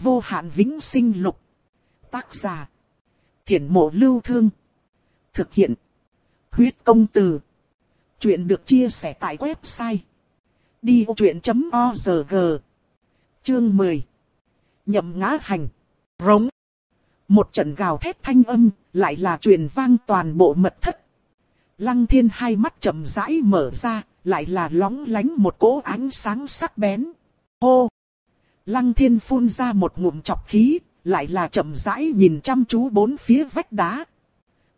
vô hạn vĩnh sinh lục. Tác giả. Thiển mộ lưu thương. Thực hiện. Huyết công từ. Chuyện được chia sẻ tại website. Đi vô chuyện.org Chương 10 Nhậm ngã hành. Rống. Một trận gào thét thanh âm, lại là truyền vang toàn bộ mật thất. Lăng thiên hai mắt chậm rãi mở ra, lại là lóng lánh một cỗ ánh sáng sắc bén. Hô! Lăng thiên phun ra một ngụm chọc khí, lại là chậm rãi nhìn chăm chú bốn phía vách đá.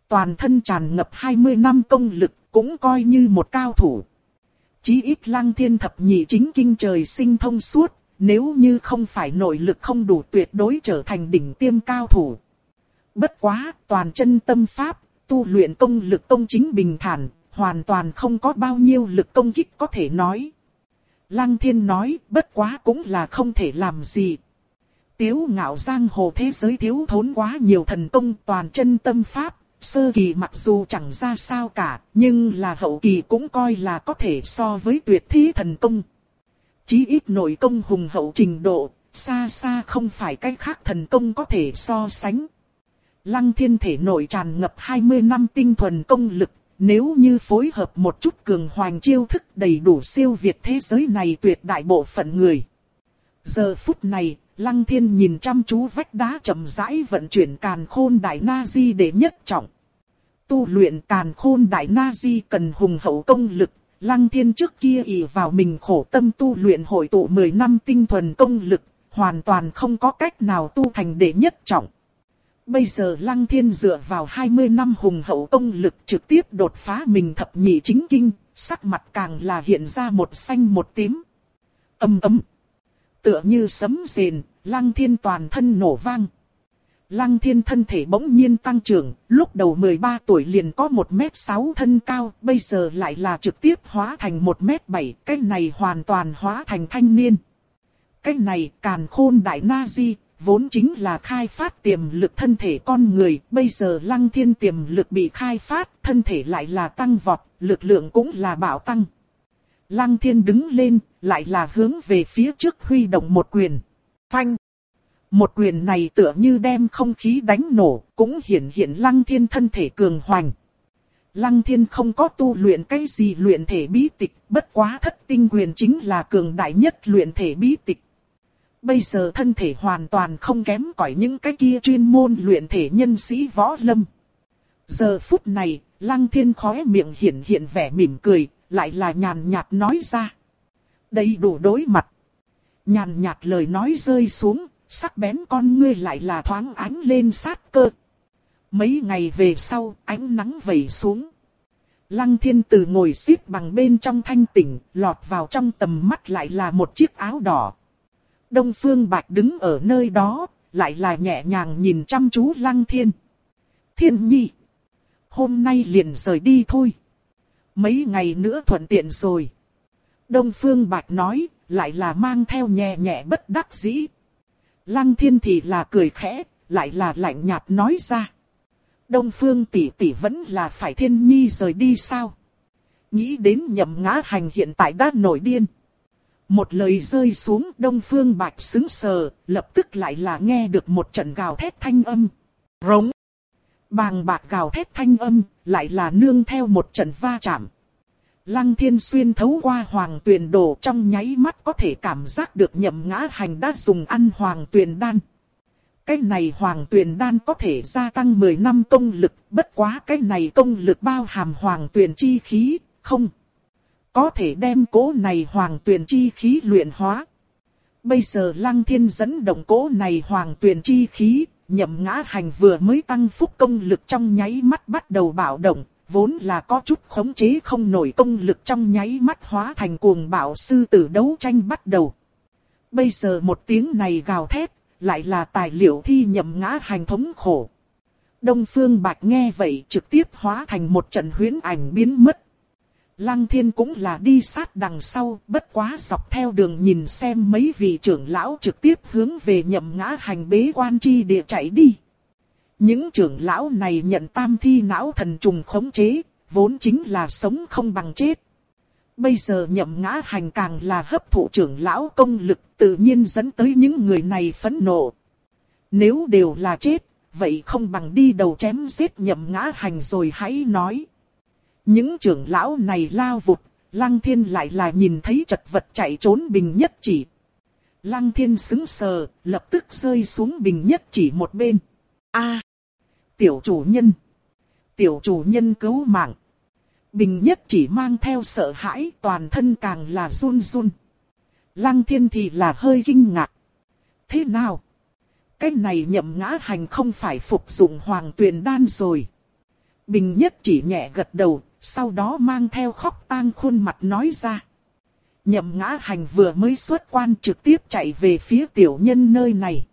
Toàn thân tràn ngập 20 năm công lực, cũng coi như một cao thủ. Chí ít lăng thiên thập nhị chính kinh trời sinh thông suốt, nếu như không phải nội lực không đủ tuyệt đối trở thành đỉnh tiêm cao thủ. Bất quá, toàn chân tâm pháp, tu luyện công lực công chính bình thản, hoàn toàn không có bao nhiêu lực công kích có thể nói. Lăng thiên nói, bất quá cũng là không thể làm gì. Tiếu ngạo giang hồ thế giới thiếu thốn quá nhiều thần công toàn chân tâm pháp, sơ kỳ mặc dù chẳng ra sao cả, nhưng là hậu kỳ cũng coi là có thể so với tuyệt thi thần công. Chí ít nội công hùng hậu trình độ, xa xa không phải cách khác thần công có thể so sánh. Lăng thiên thể nội tràn ngập 20 năm tinh thuần công lực, nếu như phối hợp một chút cường hoành chiêu thức đầy đủ siêu việt thế giới này tuyệt đại bộ phận người. Giờ phút này, Lăng Thiên nhìn chăm chú vách đá chậm rãi vận chuyển càn khôn đại na di để nhất trọng. Tu luyện càn khôn đại na di cần hùng hậu công lực, Lăng Thiên trước kia ỷ vào mình khổ tâm tu luyện hội tụ 10 năm tinh thuần công lực, hoàn toàn không có cách nào tu thành đệ nhất trọng. Bây giờ Lăng Thiên dựa vào 20 năm hùng hậu công lực trực tiếp đột phá mình thập nhị chính kinh, sắc mặt càng là hiện ra một xanh một tím. Âm ấm. Tựa như sấm rền, Lăng Thiên toàn thân nổ vang. Lăng Thiên thân thể bỗng nhiên tăng trưởng, lúc đầu 13 tuổi liền có 1m6 thân cao, bây giờ lại là trực tiếp hóa thành 1m7, cái này hoàn toàn hóa thành thanh niên. Cái này càn khôn đại na di, vốn chính là khai phát tiềm lực thân thể con người, bây giờ lăng thiên tiềm lực bị khai phát, thân thể lại là tăng vọt, lực lượng cũng là bảo tăng. Lăng thiên đứng lên, lại là hướng về phía trước huy động một quyền. Phanh! Một quyền này tựa như đem không khí đánh nổ, cũng hiển hiện lăng thiên thân thể cường hoành. Lăng thiên không có tu luyện cái gì luyện thể bí tịch, bất quá thất tinh quyền chính là cường đại nhất luyện thể bí tịch. Bây giờ thân thể hoàn toàn không kém cỏi những cái kia chuyên môn luyện thể nhân sĩ võ lâm. Giờ phút này, lăng thiên khóe miệng hiện hiện vẻ mỉm cười, lại là nhàn nhạt nói ra. Đầy đủ đối mặt. Nhàn nhạt lời nói rơi xuống, sắc bén con ngươi lại là thoáng ánh lên sát cơ. Mấy ngày về sau, ánh nắng vẩy xuống. Lăng thiên từ ngồi xếp bằng bên trong thanh tỉnh, lọt vào trong tầm mắt lại là một chiếc áo đỏ. Đông Phương Bạch đứng ở nơi đó, lại là nhẹ nhàng nhìn chăm chú Lăng Thiên. Thiên nhi, hôm nay liền rời đi thôi. Mấy ngày nữa thuận tiện rồi. Đông Phương Bạch nói, lại là mang theo nhẹ nhẹ bất đắc dĩ. Lăng Thiên thì là cười khẽ, lại là lạnh nhạt nói ra. Đông Phương tỷ tỷ vẫn là phải thiên nhi rời đi sao? Nghĩ đến nhậm ngã hành hiện tại đã nổi điên. Một lời rơi xuống đông phương bạch xứng sờ, lập tức lại là nghe được một trận gào thét thanh âm. Rống. Bàng bạc gào thét thanh âm, lại là nương theo một trận va chạm. Lăng thiên xuyên thấu qua hoàng tuyền đồ trong nháy mắt có thể cảm giác được nhậm ngã hành đã dùng ăn hoàng tuyền đan. Cái này hoàng tuyền đan có thể gia tăng 10 năm công lực, bất quá cái này công lực bao hàm hoàng tuyền chi khí, không. Có thể đem cố này hoàng tuyền chi khí luyện hóa. Bây giờ lăng thiên dẫn động cố này hoàng tuyền chi khí, nhậm ngã hành vừa mới tăng phúc công lực trong nháy mắt bắt đầu bạo động, vốn là có chút khống chế không nổi công lực trong nháy mắt hóa thành cuồng bạo sư tử đấu tranh bắt đầu. Bây giờ một tiếng này gào thét, lại là tài liệu thi nhậm ngã hành thống khổ. Đông Phương Bạch nghe vậy trực tiếp hóa thành một trận huyến ảnh biến mất. Lăng thiên cũng là đi sát đằng sau, bất quá dọc theo đường nhìn xem mấy vị trưởng lão trực tiếp hướng về nhậm ngã hành bế quan chi địa chạy đi. Những trưởng lão này nhận tam thi não thần trùng khống chế, vốn chính là sống không bằng chết. Bây giờ nhậm ngã hành càng là hấp thụ trưởng lão công lực tự nhiên dẫn tới những người này phẫn nộ. Nếu đều là chết, vậy không bằng đi đầu chém giết nhậm ngã hành rồi hãy nói. Những trưởng lão này lao vụt, lăng thiên lại là nhìn thấy chật vật chạy trốn bình nhất chỉ. Lăng thiên xứng sờ, lập tức rơi xuống bình nhất chỉ một bên. a tiểu chủ nhân. Tiểu chủ nhân cứu mạng. Bình nhất chỉ mang theo sợ hãi toàn thân càng là run run. Lăng thiên thì là hơi kinh ngạc. Thế nào? Cái này nhậm ngã hành không phải phục dụng hoàng tuyền đan rồi. Bình nhất chỉ nhẹ gật đầu, sau đó mang theo khóc tang khuôn mặt nói ra. Nhậm ngã hành vừa mới xuất quan trực tiếp chạy về phía tiểu nhân nơi này.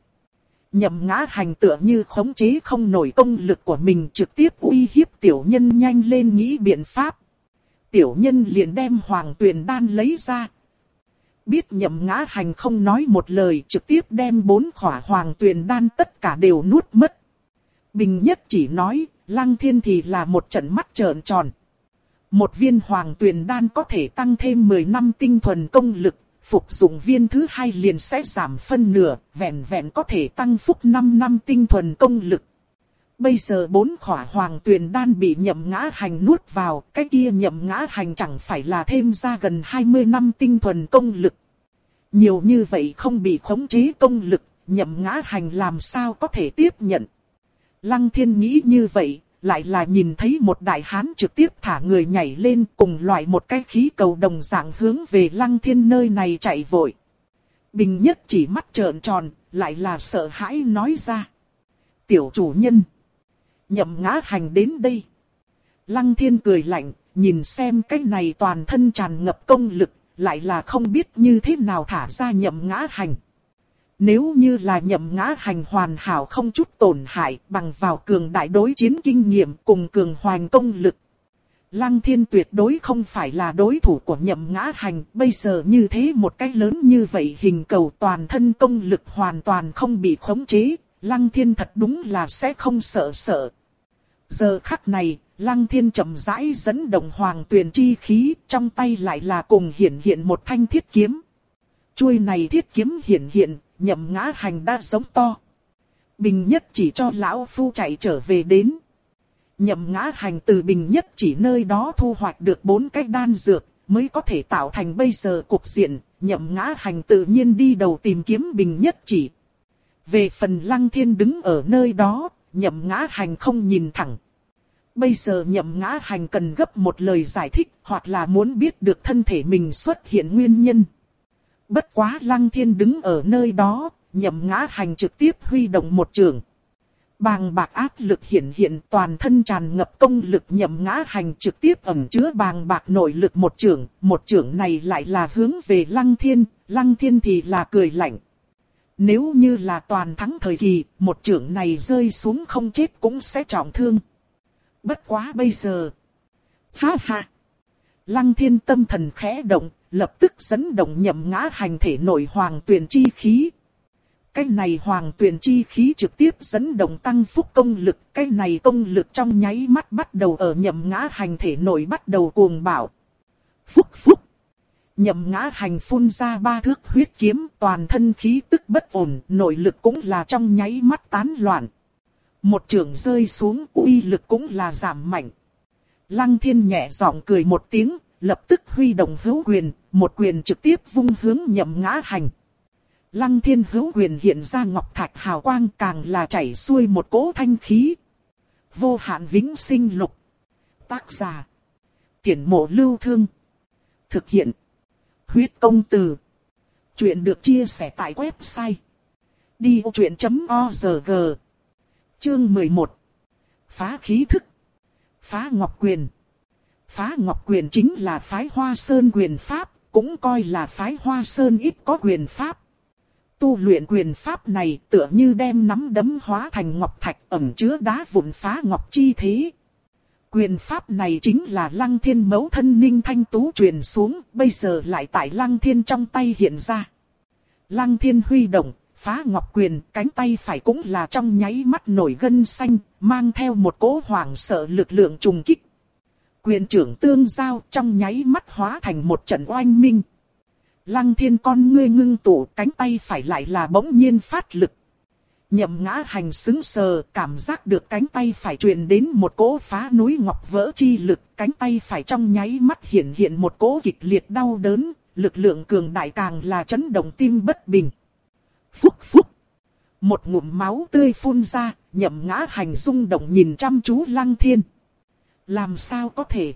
Nhậm ngã hành tựa như khống chế không nổi công lực của mình trực tiếp uy hiếp tiểu nhân nhanh lên nghĩ biện pháp. Tiểu nhân liền đem hoàng tuyền đan lấy ra. Biết nhậm ngã hành không nói một lời trực tiếp đem bốn khỏa hoàng tuyền đan tất cả đều nuốt mất. Bình nhất chỉ nói, lăng thiên thì là một trận mắt trợn tròn. Một viên hoàng tuyền đan có thể tăng thêm 10 năm tinh thuần công lực, phục dụng viên thứ hai liền sẽ giảm phân nửa, vẹn vẹn có thể tăng phúc 5 năm tinh thuần công lực. Bây giờ bốn khỏa hoàng tuyền đan bị nhậm ngã hành nuốt vào, cái kia nhậm ngã hành chẳng phải là thêm ra gần 20 năm tinh thuần công lực. Nhiều như vậy không bị khống chế công lực, nhậm ngã hành làm sao có thể tiếp nhận. Lăng thiên nghĩ như vậy, lại là nhìn thấy một đại hán trực tiếp thả người nhảy lên cùng loại một cái khí cầu đồng dạng hướng về lăng thiên nơi này chạy vội. Bình nhất chỉ mắt trợn tròn, lại là sợ hãi nói ra. Tiểu chủ nhân. Nhậm ngã hành đến đây. Lăng thiên cười lạnh, nhìn xem cái này toàn thân tràn ngập công lực, lại là không biết như thế nào thả ra nhậm ngã hành. Nếu như là nhậm ngã hành hoàn hảo không chút tổn hại bằng vào cường đại đối chiến kinh nghiệm cùng cường hoành công lực. Lăng thiên tuyệt đối không phải là đối thủ của nhậm ngã hành, bây giờ như thế một cách lớn như vậy hình cầu toàn thân công lực hoàn toàn không bị khống chế, lăng thiên thật đúng là sẽ không sợ sợ. Giờ khắc này, lăng thiên chậm rãi dẫn động hoàng tuyền chi khí, trong tay lại là cùng hiện hiện một thanh thiết kiếm. Chuôi này thiết kiếm hiện hiện, nhậm ngã hành đã giống to. Bình nhất chỉ cho lão phu chạy trở về đến. Nhậm ngã hành từ bình nhất chỉ nơi đó thu hoạch được bốn cái đan dược, mới có thể tạo thành bây giờ cục diện, nhậm ngã hành tự nhiên đi đầu tìm kiếm bình nhất chỉ. Về phần lăng thiên đứng ở nơi đó, nhậm ngã hành không nhìn thẳng. Bây giờ nhậm ngã hành cần gấp một lời giải thích hoặc là muốn biết được thân thể mình xuất hiện nguyên nhân. Bất quá lăng thiên đứng ở nơi đó, nhậm ngã hành trực tiếp huy động một trường. Bàng bạc áp lực hiện hiện toàn thân tràn ngập công lực nhậm ngã hành trực tiếp ẩn chứa bàng bạc nội lực một trường, một trường này lại là hướng về lăng thiên, lăng thiên thì là cười lạnh. Nếu như là toàn thắng thời kỳ, một trường này rơi xuống không chết cũng sẽ trọng thương. Bất quá bây giờ. Ha ha. Lăng thiên tâm thần khẽ động, lập tức dẫn động nhậm ngã hành thể nội hoàng tuyển chi khí. Cái này hoàng tuyển chi khí trực tiếp dẫn động tăng phúc công lực, cái này công lực trong nháy mắt bắt đầu ở nhậm ngã hành thể nội bắt đầu cuồng bạo. Phúc phúc. Nhậm ngã hành phun ra ba thước huyết kiếm, toàn thân khí tức bất ổn, nội lực cũng là trong nháy mắt tán loạn. Một trường rơi xuống, uy lực cũng là giảm mạnh. Lăng thiên nhẹ giọng cười một tiếng, lập tức huy động hữu quyền, một quyền trực tiếp vung hướng nhậm ngã hành. Lăng thiên hữu quyền hiện ra ngọc thạch hào quang càng là chảy xuôi một cỗ thanh khí. Vô hạn vĩnh sinh lục. Tác giả. Tiển mộ lưu thương. Thực hiện. Huyết công từ. Chuyện được chia sẻ tại website. Đi vô chuyện.org Chương 11 Phá khí thức Phá ngọc quyền Phá Ngọc Quyền chính là phái Hoa Sơn quyền pháp, cũng coi là phái Hoa Sơn ít có quyền pháp. Tu luyện quyền pháp này tựa như đem nắm đấm hóa thành ngọc thạch ẩm chứa đá vụn phá ngọc chi thế. Quyền pháp này chính là lăng thiên mẫu thân ninh thanh tú truyền xuống, bây giờ lại tại lăng thiên trong tay hiện ra. Lăng thiên huy động, phá ngọc quyền, cánh tay phải cũng là trong nháy mắt nổi gân xanh, mang theo một cỗ hoàng sợ lực lượng trùng kích quyền trưởng tương giao trong nháy mắt hóa thành một trận oanh minh. Lăng thiên con ngươi ngưng tụ cánh tay phải lại là bỗng nhiên phát lực. Nhậm ngã hành xứng sờ, cảm giác được cánh tay phải truyền đến một cỗ phá núi ngọc vỡ chi lực, cánh tay phải trong nháy mắt hiện hiện một cỗ kịch liệt đau đớn, lực lượng cường đại càng là chấn động tim bất bình. Phúc phúc! Một ngụm máu tươi phun ra, nhậm ngã hành rung động nhìn chăm chú lăng thiên. Làm sao có thể?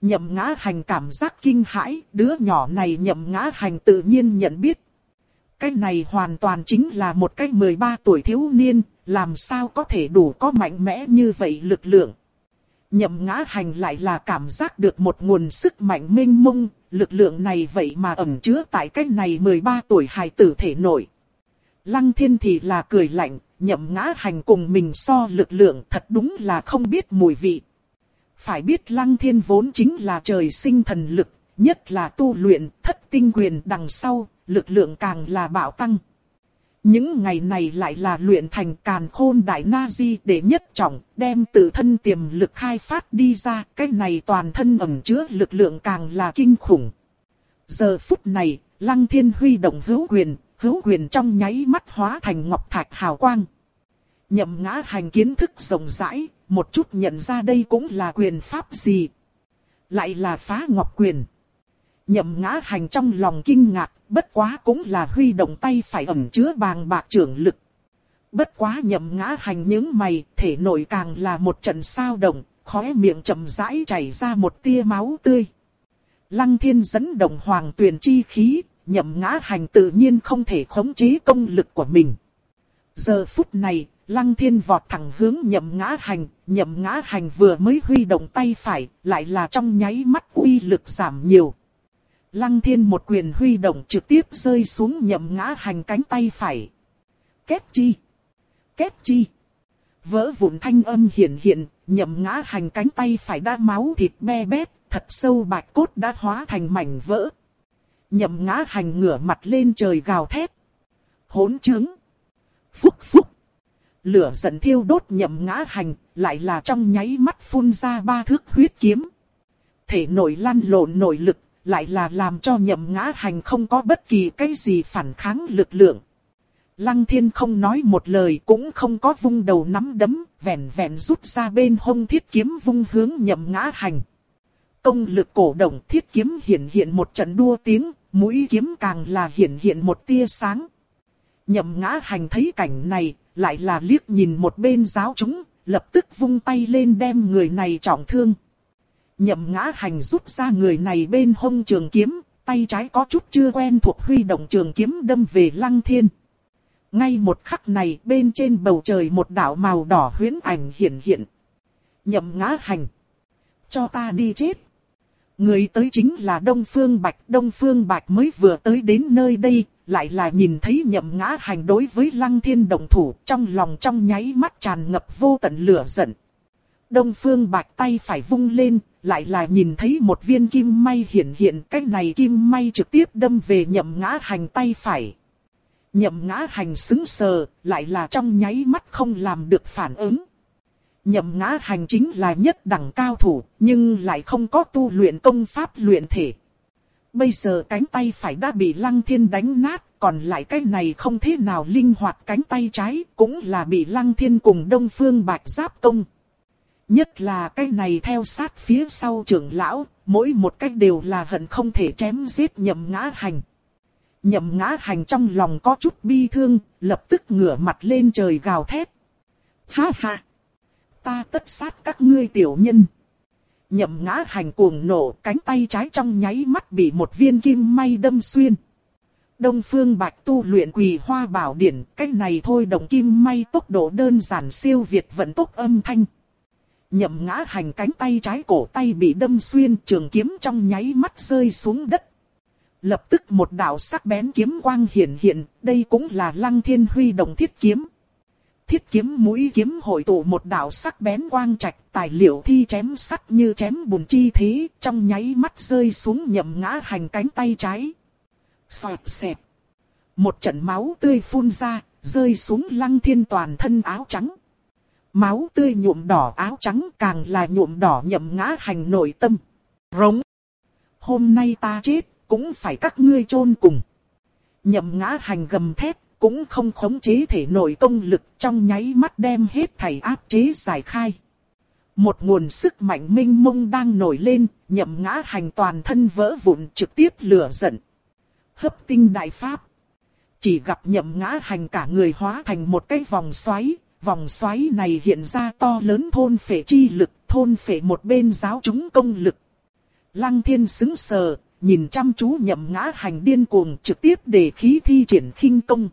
Nhậm ngã hành cảm giác kinh hãi, đứa nhỏ này nhậm ngã hành tự nhiên nhận biết. Cái này hoàn toàn chính là một cái 13 tuổi thiếu niên, làm sao có thể đủ có mạnh mẽ như vậy lực lượng. Nhậm ngã hành lại là cảm giác được một nguồn sức mạnh minh mông, lực lượng này vậy mà ẩn chứa tại cái này 13 tuổi hài tử thể nổi. Lăng thiên thì là cười lạnh, nhậm ngã hành cùng mình so lực lượng thật đúng là không biết mùi vị. Phải biết lăng thiên vốn chính là trời sinh thần lực, nhất là tu luyện thất tinh quyền đằng sau, lực lượng càng là bạo tăng. Những ngày này lại là luyện thành càn khôn đại na di để nhất trọng, đem tự thân tiềm lực khai phát đi ra, cái này toàn thân ẩm chứa lực lượng càng là kinh khủng. Giờ phút này, lăng thiên huy động hữu quyền, hữu quyền trong nháy mắt hóa thành ngọc thạch hào quang. Nhậm ngã hành kiến thức rộng rãi, một chút nhận ra đây cũng là quyền pháp gì. Lại là phá ngọc quyền. Nhậm ngã hành trong lòng kinh ngạc, bất quá cũng là huy động tay phải ẩn chứa bàng bạc trưởng lực. Bất quá nhậm ngã hành những mày, thể nội càng là một trận sao động, khóe miệng chậm rãi chảy ra một tia máu tươi. Lăng thiên dẫn động hoàng tuyển chi khí, nhậm ngã hành tự nhiên không thể khống chế công lực của mình. Giờ phút này, lăng thiên vọt thẳng hướng nhậm ngã hành, nhậm ngã hành vừa mới huy động tay phải, lại là trong nháy mắt uy lực giảm nhiều. Lăng thiên một quyền huy động trực tiếp rơi xuống nhậm ngã hành cánh tay phải. Kết chi? Kết chi? Vỡ vụn thanh âm hiện hiện, nhậm ngã hành cánh tay phải đã máu thịt be bét, thật sâu bạch cốt đã hóa thành mảnh vỡ. Nhậm ngã hành ngửa mặt lên trời gào thét. Hỗn trướng! Phúc phúc. Lửa giận thiêu đốt nhậm ngã hành, lại là trong nháy mắt phun ra ba thước huyết kiếm. Thể nội lăn lộn nội lực, lại là làm cho nhậm ngã hành không có bất kỳ cái gì phản kháng lực lượng. Lăng thiên không nói một lời cũng không có vung đầu nắm đấm, vẹn vẹn rút ra bên hông thiết kiếm vung hướng nhậm ngã hành. Công lực cổ động thiết kiếm hiện hiện một trận đua tiếng, mũi kiếm càng là hiện hiện một tia sáng. Nhậm ngã hành thấy cảnh này, lại là liếc nhìn một bên giáo chúng, lập tức vung tay lên đem người này trọng thương. Nhậm ngã hành rút ra người này bên hông trường kiếm, tay trái có chút chưa quen thuộc huy động trường kiếm đâm về lăng thiên. Ngay một khắc này bên trên bầu trời một đạo màu đỏ huyến ảnh hiện hiện. Nhậm ngã hành. Cho ta đi chết. Người tới chính là Đông Phương Bạch. Đông Phương Bạch mới vừa tới đến nơi đây, lại là nhìn thấy nhậm ngã hành đối với lăng thiên đồng thủ. Trong lòng trong nháy mắt tràn ngập vô tận lửa giận. Đông Phương Bạch tay phải vung lên, lại là nhìn thấy một viên kim may hiện hiện. Cái này kim may trực tiếp đâm về nhậm ngã hành tay phải. Nhậm ngã hành xứng sờ, lại là trong nháy mắt không làm được phản ứng. Nhậm ngã hành chính là nhất đẳng cao thủ, nhưng lại không có tu luyện công pháp luyện thể. Bây giờ cánh tay phải đã bị lăng thiên đánh nát, còn lại cái này không thế nào linh hoạt cánh tay trái, cũng là bị lăng thiên cùng đông phương bạch giáp tông. Nhất là cái này theo sát phía sau trưởng lão, mỗi một cách đều là hận không thể chém giết nhậm ngã hành. Nhậm ngã hành trong lòng có chút bi thương, lập tức ngửa mặt lên trời gào thét. Ha ha! Ta tất sát các ngươi tiểu nhân. Nhậm ngã hành cuồng nổ, cánh tay trái trong nháy mắt bị một viên kim may đâm xuyên. Đông phương bạch tu luyện quỳ hoa bảo điển, cách này thôi đồng kim may tốc độ đơn giản siêu việt vận tốc âm thanh. Nhậm ngã hành cánh tay trái cổ tay bị đâm xuyên trường kiếm trong nháy mắt rơi xuống đất. Lập tức một đạo sắc bén kiếm quang hiện hiện, đây cũng là lăng thiên huy đồng thiết kiếm. Thiết kiếm mũi kiếm hội tụ một đạo sắc bén quang trạch, tài liệu thi chém sắt như chém bùn chi thế, trong nháy mắt rơi xuống nhậm ngã hành cánh tay trái. Xoẹt xẹt. Một trận máu tươi phun ra, rơi xuống lăng thiên toàn thân áo trắng. Máu tươi nhuộm đỏ áo trắng càng là nhuộm đỏ nhậm ngã hành nội tâm. Rống. Hôm nay ta chết, cũng phải các ngươi chôn cùng. Nhậm ngã hành gầm thét, cũng không khống chế thể nội công lực trong nháy mắt đem hết thảy áp chế giải khai. Một nguồn sức mạnh minh mông đang nổi lên, nhậm ngã hành toàn thân vỡ vụn trực tiếp lửa giận. Hấp tinh đại pháp. Chỉ gặp nhậm ngã hành cả người hóa thành một cái vòng xoáy, vòng xoáy này hiện ra to lớn thôn phệ chi lực, thôn phệ một bên giáo chúng công lực. Lăng thiên xứng sờ, nhìn chăm chú nhậm ngã hành điên cuồng trực tiếp để khí thi triển khinh công.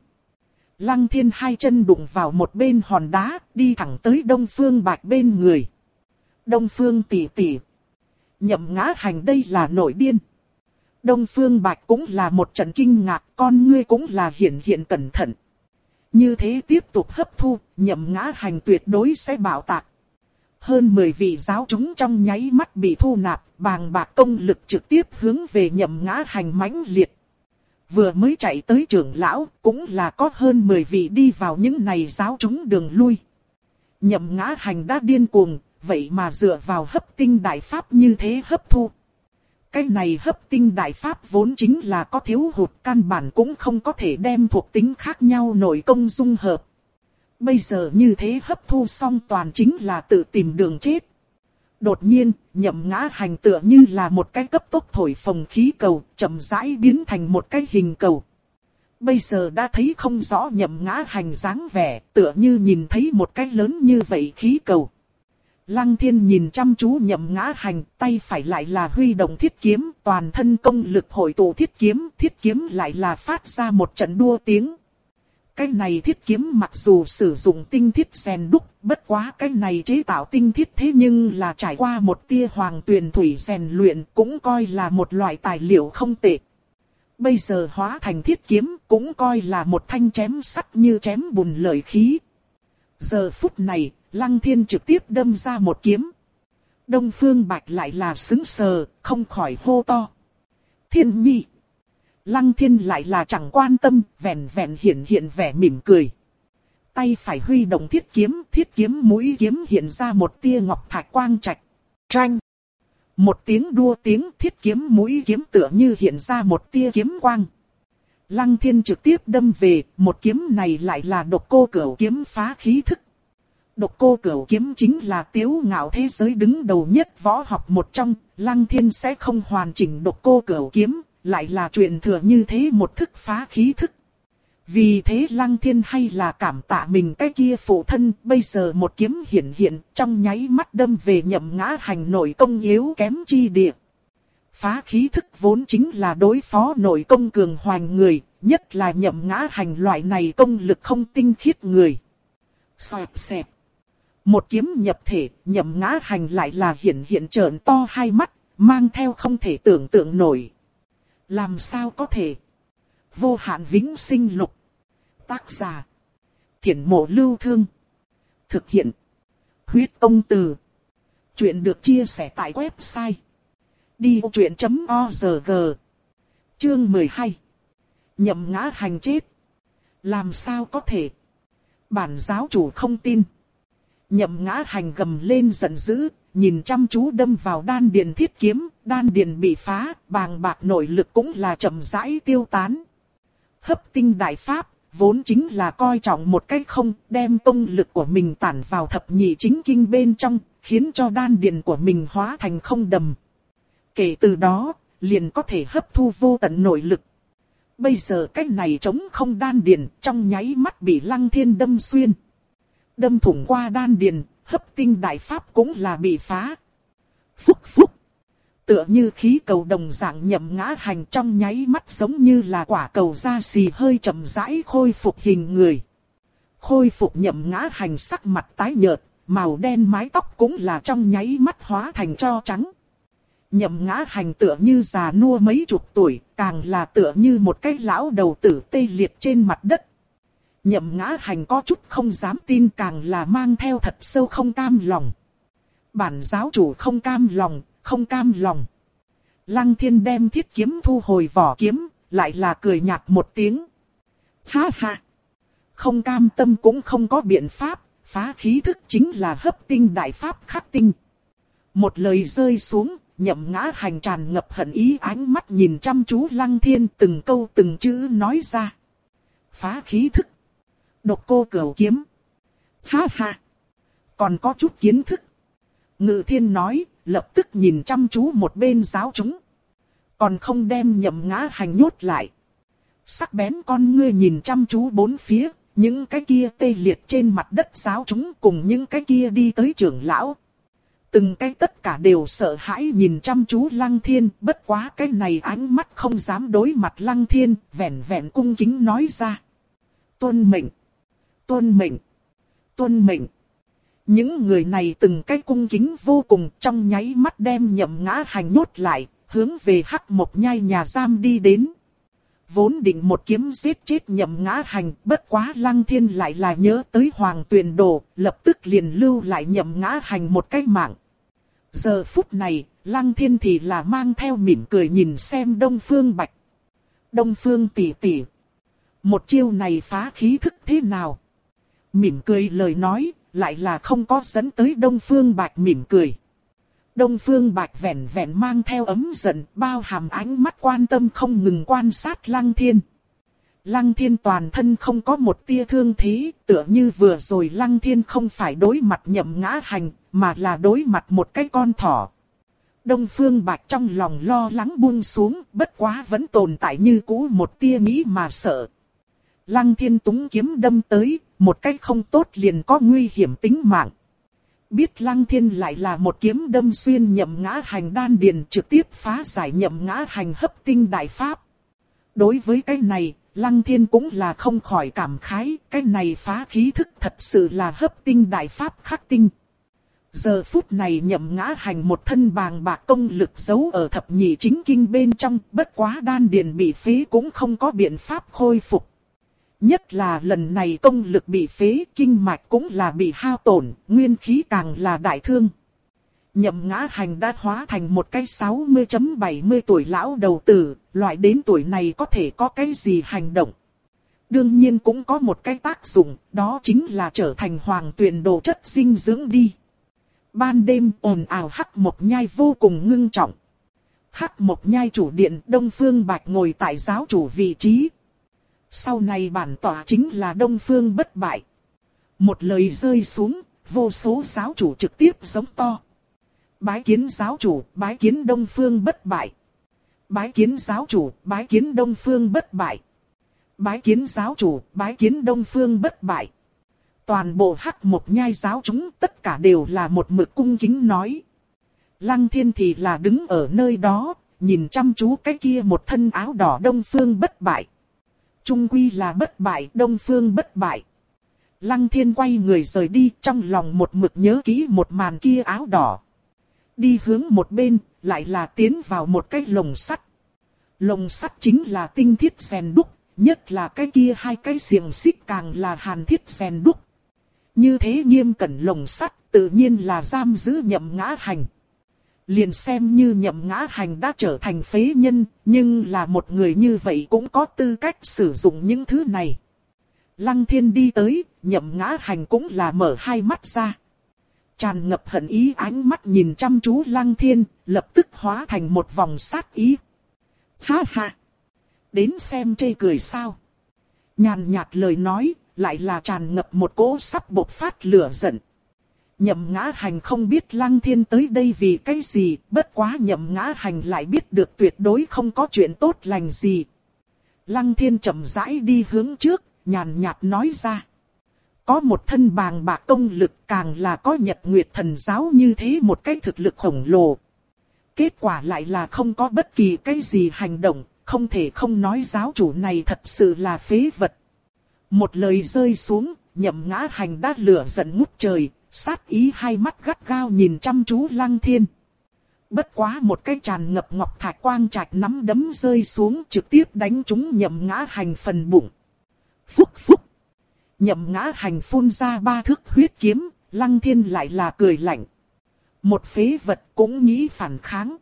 Lăng thiên hai chân đụng vào một bên hòn đá, đi thẳng tới đông phương bạch bên người. Đông phương tỷ tỷ. Nhậm ngã hành đây là nổi điên. Đông phương bạch cũng là một trận kinh ngạc, con ngươi cũng là hiện hiện cẩn thận. Như thế tiếp tục hấp thu, nhậm ngã hành tuyệt đối sẽ bảo tạc. Hơn 10 vị giáo chúng trong nháy mắt bị thu nạp, bàng bạc công lực trực tiếp hướng về nhậm ngã hành mãnh liệt. Vừa mới chạy tới trưởng lão, cũng là có hơn 10 vị đi vào những này giáo chúng đường lui. Nhậm ngã hành đã điên cuồng, vậy mà dựa vào hấp tinh đại pháp như thế hấp thu. Cái này hấp tinh đại pháp vốn chính là có thiếu hụt căn bản cũng không có thể đem thuộc tính khác nhau nội công dung hợp. Bây giờ như thế hấp thu xong toàn chính là tự tìm đường chết. Đột nhiên, nhậm ngã hành tựa như là một cái cấp tốc thổi phồng khí cầu, chậm rãi biến thành một cái hình cầu. Bây giờ đã thấy không rõ nhậm ngã hành dáng vẻ, tựa như nhìn thấy một cái lớn như vậy khí cầu. Lăng thiên nhìn chăm chú nhậm ngã hành, tay phải lại là huy động thiết kiếm, toàn thân công lực hội tụ thiết kiếm, thiết kiếm lại là phát ra một trận đua tiếng. Cái này thiết kiếm mặc dù sử dụng tinh thiết rèn đúc, bất quá cái này chế tạo tinh thiết thế nhưng là trải qua một tia hoàng tuyền thủy rèn luyện cũng coi là một loại tài liệu không tệ. Bây giờ hóa thành thiết kiếm cũng coi là một thanh chém sắt như chém bùn lợi khí. Giờ phút này, Lăng Thiên trực tiếp đâm ra một kiếm. Đông Phương Bạch lại là xứng sờ, không khỏi hô to. Thiên nhi! Lăng thiên lại là chẳng quan tâm, vẹn vẹn hiện hiện vẻ mỉm cười. Tay phải huy động thiết kiếm, thiết kiếm mũi kiếm hiện ra một tia ngọc thạch quang trạch. Tranh! Một tiếng đua tiếng thiết kiếm mũi kiếm tựa như hiện ra một tia kiếm quang. Lăng thiên trực tiếp đâm về, một kiếm này lại là độc cô cửu kiếm phá khí thức. Độc cô cửu kiếm chính là tiếu ngạo thế giới đứng đầu nhất võ học một trong, lăng thiên sẽ không hoàn chỉnh độc cô cửu kiếm, lại là truyền thừa như thế một thức phá khí thức. Vì thế lăng thiên hay là cảm tạ mình cái kia phụ thân, bây giờ một kiếm hiện hiện, trong nháy mắt đâm về nhậm ngã hành nội công yếu kém chi địa. Phá khí thức vốn chính là đối phó nội công cường hoành người, nhất là nhậm ngã hành loại này công lực không tinh khiết người. Xoẹp xẹp. Một kiếm nhập thể, nhậm ngã hành lại là hiện hiện trợn to hai mắt, mang theo không thể tưởng tượng nổi. Làm sao có thể? Vô hạn vĩnh sinh lục. Tác giả. Thiển mộ lưu thương. Thực hiện. Huyết công từ. Chuyện được chia sẻ tại website. Đi truyện.org Chương 12 Nhậm ngã hành chết. Làm sao có thể? Bản giáo chủ không tin. Nhậm ngã hành gầm lên giận dữ, nhìn chăm chú đâm vào đan điền thiết kiếm, đan điền bị phá, bàng bạc nội lực cũng là chậm rãi tiêu tán. Hấp tinh đại pháp, vốn chính là coi trọng một cách không, đem công lực của mình tản vào thập nhị chính kinh bên trong, khiến cho đan điền của mình hóa thành không đầm. Kể từ đó, liền có thể hấp thu vô tận nội lực. Bây giờ cách này chống không đan điền, trong nháy mắt bị lăng thiên đâm xuyên. Đâm thủng qua đan điền, hấp tinh đại pháp cũng là bị phá. Phúc phúc. Tựa như khí cầu đồng dạng nhậm ngã hành trong nháy mắt giống như là quả cầu da xì hơi chậm rãi khôi phục hình người. Khôi phục nhậm ngã hành sắc mặt tái nhợt, màu đen mái tóc cũng là trong nháy mắt hóa thành cho trắng. Nhậm ngã hành tựa như già nua mấy chục tuổi, càng là tựa như một cái lão đầu tử tê liệt trên mặt đất. Nhậm ngã hành có chút không dám tin càng là mang theo thật sâu không cam lòng. Bản giáo chủ không cam lòng, không cam lòng. Lăng thiên đem thiết kiếm thu hồi vỏ kiếm, lại là cười nhạt một tiếng. Ha ha! Không cam tâm cũng không có biện pháp, phá khí thức chính là hấp tinh đại pháp khắc tinh. Một lời rơi xuống, nhậm ngã hành tràn ngập hận ý ánh mắt nhìn chăm chú lăng thiên từng câu từng chữ nói ra. Phá khí thức. Độc cô cửu kiếm. Ha ha. Còn có chút kiến thức. Ngự thiên nói, lập tức nhìn chăm chú một bên giáo chúng. Còn không đem nhậm ngã hành nhốt lại. Sắc bén con ngươi nhìn chăm chú bốn phía, những cái kia tê liệt trên mặt đất giáo chúng cùng những cái kia đi tới trưởng lão. Từng cái tất cả đều sợ hãi nhìn chăm chú lăng thiên, bất quá cái này ánh mắt không dám đối mặt lăng thiên, vẹn vẹn cung kính nói ra. tôn mệnh, tuân mệnh, tuân mệnh. Những người này từng cái cung kính vô cùng trong nháy mắt đem nhậm ngã hành nhốt lại, hướng về hắc một nhai nhà giam đi đến. Vốn định một kiếm giết chết nhậm ngã hành, bất quá lăng thiên lại là nhớ tới hoàng tuyền đồ, lập tức liền lưu lại nhậm ngã hành một cái mạng. Giờ phút này, lăng thiên thì là mang theo mỉm cười nhìn xem đông phương bạch. Đông phương tỷ tỷ. Một chiêu này phá khí thức thế nào? Mỉm cười lời nói, lại là không có dẫn tới đông phương bạch mỉm cười. Đông Phương Bạch vẻn vẻn mang theo ấm giận, bao hàm ánh mắt quan tâm không ngừng quan sát Lăng Thiên. Lăng Thiên toàn thân không có một tia thương thế, tựa như vừa rồi Lăng Thiên không phải đối mặt nhậm ngã hành, mà là đối mặt một cái con thỏ. Đông Phương Bạch trong lòng lo lắng buông xuống, bất quá vẫn tồn tại như cũ một tia nghĩ mà sợ. Lăng Thiên túng kiếm đâm tới, một cách không tốt liền có nguy hiểm tính mạng biết lăng thiên lại là một kiếm đâm xuyên nhậm ngã hành đan điền trực tiếp phá giải nhậm ngã hành hấp tinh đại pháp. Đối với cái này, lăng thiên cũng là không khỏi cảm khái, cái này phá khí thức thật sự là hấp tinh đại pháp khắc tinh. Giờ phút này nhậm ngã hành một thân bàng bạc công lực giấu ở thập nhị chính kinh bên trong, bất quá đan điền bị phế cũng không có biện pháp khôi phục. Nhất là lần này công lực bị phế, kinh mạch cũng là bị hao tổn, nguyên khí càng là đại thương. Nhậm ngã hành đã hóa thành một cái 60.70 tuổi lão đầu tử, loại đến tuổi này có thể có cái gì hành động. Đương nhiên cũng có một cái tác dụng, đó chính là trở thành hoàng tuyển đồ chất dinh dưỡng đi. Ban đêm ồn ào hắc một nhai vô cùng ngưng trọng. Hắc một nhai chủ điện Đông Phương Bạch ngồi tại giáo chủ vị trí, sau này bản tỏa chính là Đông Phương bất bại. Một lời rơi xuống, vô số giáo chủ trực tiếp giống to. Bái kiến giáo chủ, bái kiến Đông Phương bất bại. Bái kiến giáo chủ, bái kiến Đông Phương bất bại. Bái kiến giáo chủ, bái kiến Đông Phương bất bại. Toàn bộ hắc một nhai giáo chúng tất cả đều là một mực cung kính nói. Lăng thiên thì là đứng ở nơi đó, nhìn chăm chú cái kia một thân áo đỏ Đông Phương bất bại. Trung quy là bất bại, đông phương bất bại. Lăng thiên quay người rời đi trong lòng một mực nhớ kỹ một màn kia áo đỏ. Đi hướng một bên, lại là tiến vào một cái lồng sắt. Lồng sắt chính là tinh thiết rèn đúc, nhất là cái kia hai cái xiềng xích càng là hàn thiết rèn đúc. Như thế nghiêm cẩn lồng sắt, tự nhiên là giam giữ nhậm ngã hành liền xem như nhậm ngã hành đã trở thành phế nhân, nhưng là một người như vậy cũng có tư cách sử dụng những thứ này. Lăng thiên đi tới, nhậm ngã hành cũng là mở hai mắt ra. Tràn ngập hận ý ánh mắt nhìn chăm chú lăng thiên, lập tức hóa thành một vòng sát ý. Ha ha! Đến xem chê cười sao? Nhàn nhạt lời nói, lại là tràn ngập một cỗ sắp bộc phát lửa giận. Nhậm ngã hành không biết lăng thiên tới đây vì cái gì, bất quá nhậm ngã hành lại biết được tuyệt đối không có chuyện tốt lành gì. Lăng thiên chậm rãi đi hướng trước, nhàn nhạt nói ra. Có một thân bàng bạc công lực càng là có nhật nguyệt thần giáo như thế một cái thực lực khổng lồ. Kết quả lại là không có bất kỳ cái gì hành động, không thể không nói giáo chủ này thật sự là phế vật. Một lời rơi xuống, nhậm ngã hành đã lửa giận ngút trời, sát ý hai mắt gắt gao nhìn chăm chú lăng thiên. Bất quá một cái tràn ngập ngọc thạch quang trạch nắm đấm rơi xuống trực tiếp đánh chúng nhậm ngã hành phần bụng. Phúc phúc. Nhậm ngã hành phun ra ba thước huyết kiếm, lăng thiên lại là cười lạnh. Một phế vật cũng nghĩ phản kháng.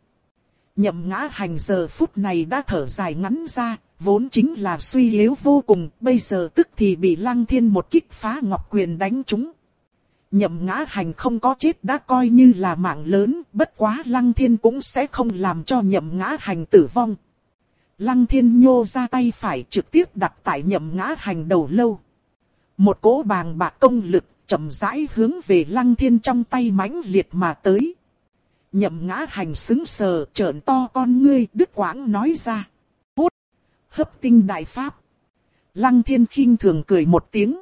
Nhậm ngã hành giờ phút này đã thở dài ngắn ra, vốn chính là suy yếu vô cùng, bây giờ tức thì bị lăng thiên một kích phá ngọc quyền đánh chúng. Nhậm ngã hành không có chết đã coi như là mạng lớn, bất quá lăng thiên cũng sẽ không làm cho nhậm ngã hành tử vong. Lăng thiên nhô ra tay phải trực tiếp đặt tại nhậm ngã hành đầu lâu. Một cỗ bàng bạc công lực chậm rãi hướng về lăng thiên trong tay mãnh liệt mà tới. Nhậm ngã hành xứng sờ trợn to con ngươi đức quãng nói ra. Hút! Hấp tinh đại pháp. Lăng thiên khinh thường cười một tiếng.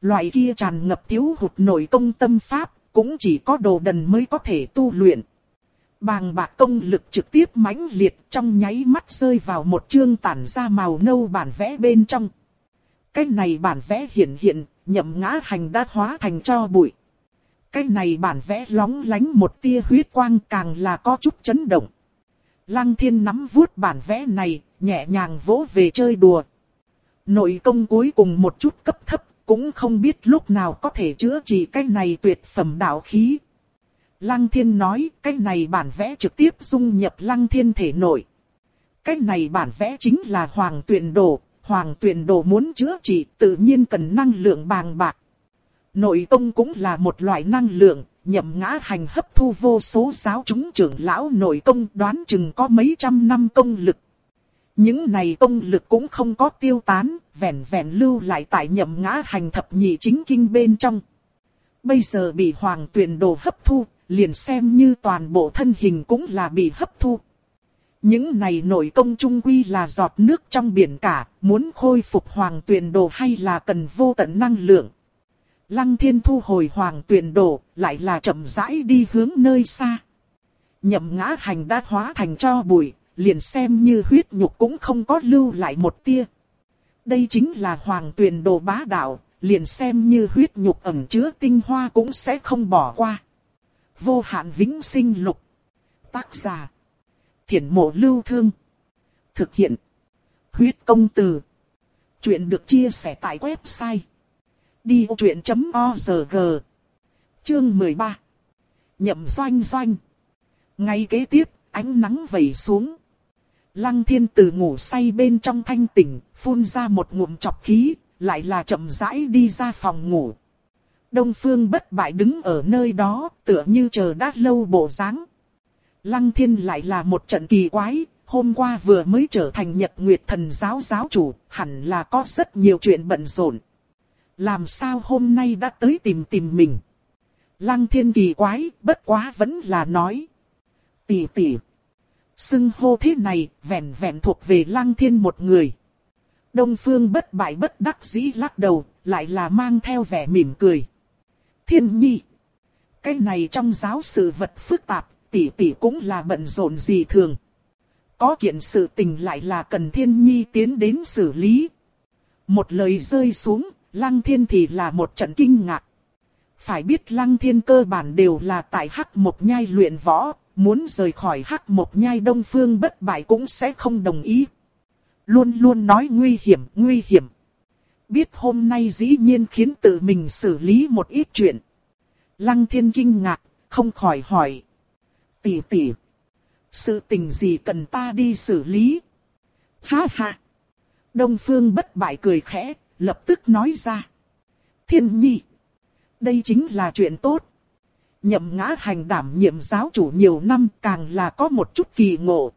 Loại kia tràn ngập thiếu hụt nội công tâm pháp, cũng chỉ có đồ đần mới có thể tu luyện. Bàng bạc công lực trực tiếp mãnh liệt trong nháy mắt rơi vào một chương tản ra màu nâu bản vẽ bên trong. Cái này bản vẽ hiện hiện, nhậm ngã hành đã hóa thành cho bụi. Cái này bản vẽ lóng lánh một tia huyết quang càng là có chút chấn động. Lăng thiên nắm vuốt bản vẽ này, nhẹ nhàng vỗ về chơi đùa. Nội công cuối cùng một chút cấp thấp, cũng không biết lúc nào có thể chữa trị cái này tuyệt phẩm đạo khí. Lăng thiên nói, cái này bản vẽ trực tiếp dung nhập lăng thiên thể nội. Cái này bản vẽ chính là hoàng tuyển đồ, hoàng tuyển đồ muốn chữa trị tự nhiên cần năng lượng bàng bạc. Nội tông cũng là một loại năng lượng, nhậm ngã hành hấp thu vô số giáo chúng trưởng lão nội tông đoán chừng có mấy trăm năm công lực. Những này công lực cũng không có tiêu tán, vẹn vẹn lưu lại tại nhậm ngã hành thập nhị chính kinh bên trong. Bây giờ bị hoàng tuyển đồ hấp thu, liền xem như toàn bộ thân hình cũng là bị hấp thu. Những này nội công trung quy là giọt nước trong biển cả, muốn khôi phục hoàng tuyển đồ hay là cần vô tận năng lượng. Lăng thiên thu hồi hoàng tuyển đồ, lại là chậm rãi đi hướng nơi xa. Nhậm ngã hành đã hóa thành cho bụi, liền xem như huyết nhục cũng không có lưu lại một tia. Đây chính là hoàng tuyển đồ bá đạo, liền xem như huyết nhục ẩn chứa tinh hoa cũng sẽ không bỏ qua. Vô hạn vĩnh sinh lục. Tác giả. Thiển mộ lưu thương. Thực hiện. Huyết công từ. Chuyện được chia sẻ tại website. Đi vô chuyện.org Chương 13 Nhậm doanh doanh Ngay kế tiếp, ánh nắng vẩy xuống. Lăng thiên từ ngủ say bên trong thanh tỉnh, phun ra một ngụm chọc khí, lại là chậm rãi đi ra phòng ngủ. Đông phương bất bại đứng ở nơi đó, tựa như chờ đã lâu bộ dáng. Lăng thiên lại là một trận kỳ quái, hôm qua vừa mới trở thành nhật nguyệt thần giáo giáo chủ, hẳn là có rất nhiều chuyện bận rộn. Làm sao hôm nay đã tới tìm tìm mình? Lăng thiên kỳ quái, bất quá vẫn là nói. Tỷ tỷ. Xưng hô thế này, vẹn vẹn thuộc về lăng thiên một người. Đông phương bất bại bất đắc dĩ lắc đầu, lại là mang theo vẻ mỉm cười. Thiên nhi. Cái này trong giáo sự vật phức tạp, tỷ tỷ cũng là bận rộn gì thường. Có kiện sự tình lại là cần thiên nhi tiến đến xử lý. Một lời rơi xuống, lăng thiên thì là một trận kinh ngạc. Phải biết lăng thiên cơ bản đều là tại hắc một nhai luyện võ, muốn rời khỏi hắc một nhai đông phương bất bại cũng sẽ không đồng ý. Luôn luôn nói nguy hiểm, nguy hiểm. Biết hôm nay dĩ nhiên khiến tự mình xử lý một ít chuyện. Lăng thiên kinh ngạc, không khỏi hỏi. Tỷ tỷ, sự tình gì cần ta đi xử lý? Ha ha! Đông phương bất bại cười khẽ, lập tức nói ra. Thiên nhi! Đây chính là chuyện tốt. Nhậm ngã hành đảm nhiệm giáo chủ nhiều năm càng là có một chút kỳ ngộ.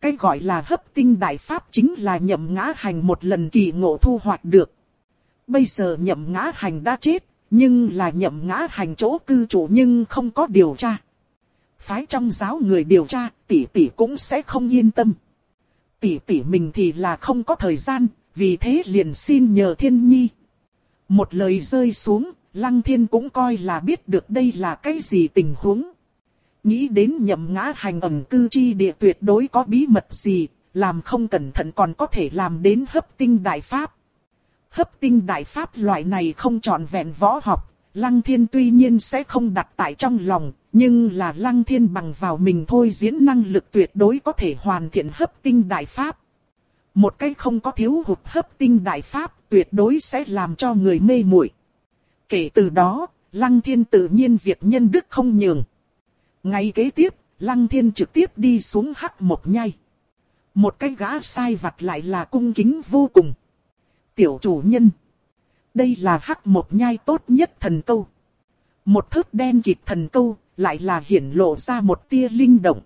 Cái gọi là hấp tinh đại pháp chính là nhậm ngã hành một lần kỳ ngộ thu hoạch được. Bây giờ nhậm ngã hành đã chết, nhưng là nhậm ngã hành chỗ cư chủ nhưng không có điều tra. Phái trong giáo người điều tra, tỷ tỷ cũng sẽ không yên tâm. Tỷ tỷ mình thì là không có thời gian, vì thế liền xin nhờ thiên nhi. Một lời rơi xuống, lăng thiên cũng coi là biết được đây là cái gì tình huống. Nghĩ đến nhậm ngã hành ẩn cư chi địa tuyệt đối có bí mật gì, làm không cẩn thận còn có thể làm đến hấp tinh đại pháp. Hấp tinh đại pháp loại này không trọn vẹn võ học, lăng thiên tuy nhiên sẽ không đặt tại trong lòng, nhưng là lăng thiên bằng vào mình thôi diễn năng lực tuyệt đối có thể hoàn thiện hấp tinh đại pháp. Một cái không có thiếu hụt hấp tinh đại pháp tuyệt đối sẽ làm cho người mê muội. Kể từ đó, lăng thiên tự nhiên việc nhân đức không nhường. Ngay kế tiếp, lăng thiên trực tiếp đi xuống hắc một nhai. Một cái gã sai vặt lại là cung kính vô cùng. Tiểu chủ nhân. Đây là hắc một nhai tốt nhất thần câu. Một thước đen kịt thần câu, lại là hiển lộ ra một tia linh động.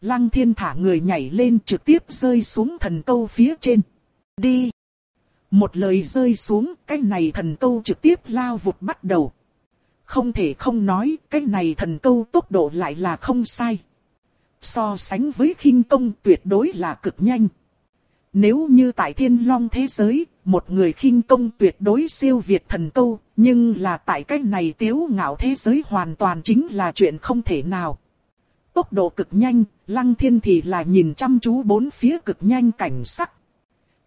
Lăng thiên thả người nhảy lên trực tiếp rơi xuống thần câu phía trên. Đi! Một lời rơi xuống, cái này thần câu trực tiếp lao vụt bắt đầu. Không thể không nói, cái này thần câu tốc độ lại là không sai. So sánh với khinh công tuyệt đối là cực nhanh. Nếu như tại thiên long thế giới, một người khinh công tuyệt đối siêu việt thần câu, nhưng là tại cái này tiếu ngạo thế giới hoàn toàn chính là chuyện không thể nào. Tốc độ cực nhanh, lăng thiên thì là nhìn chăm chú bốn phía cực nhanh cảnh sắc.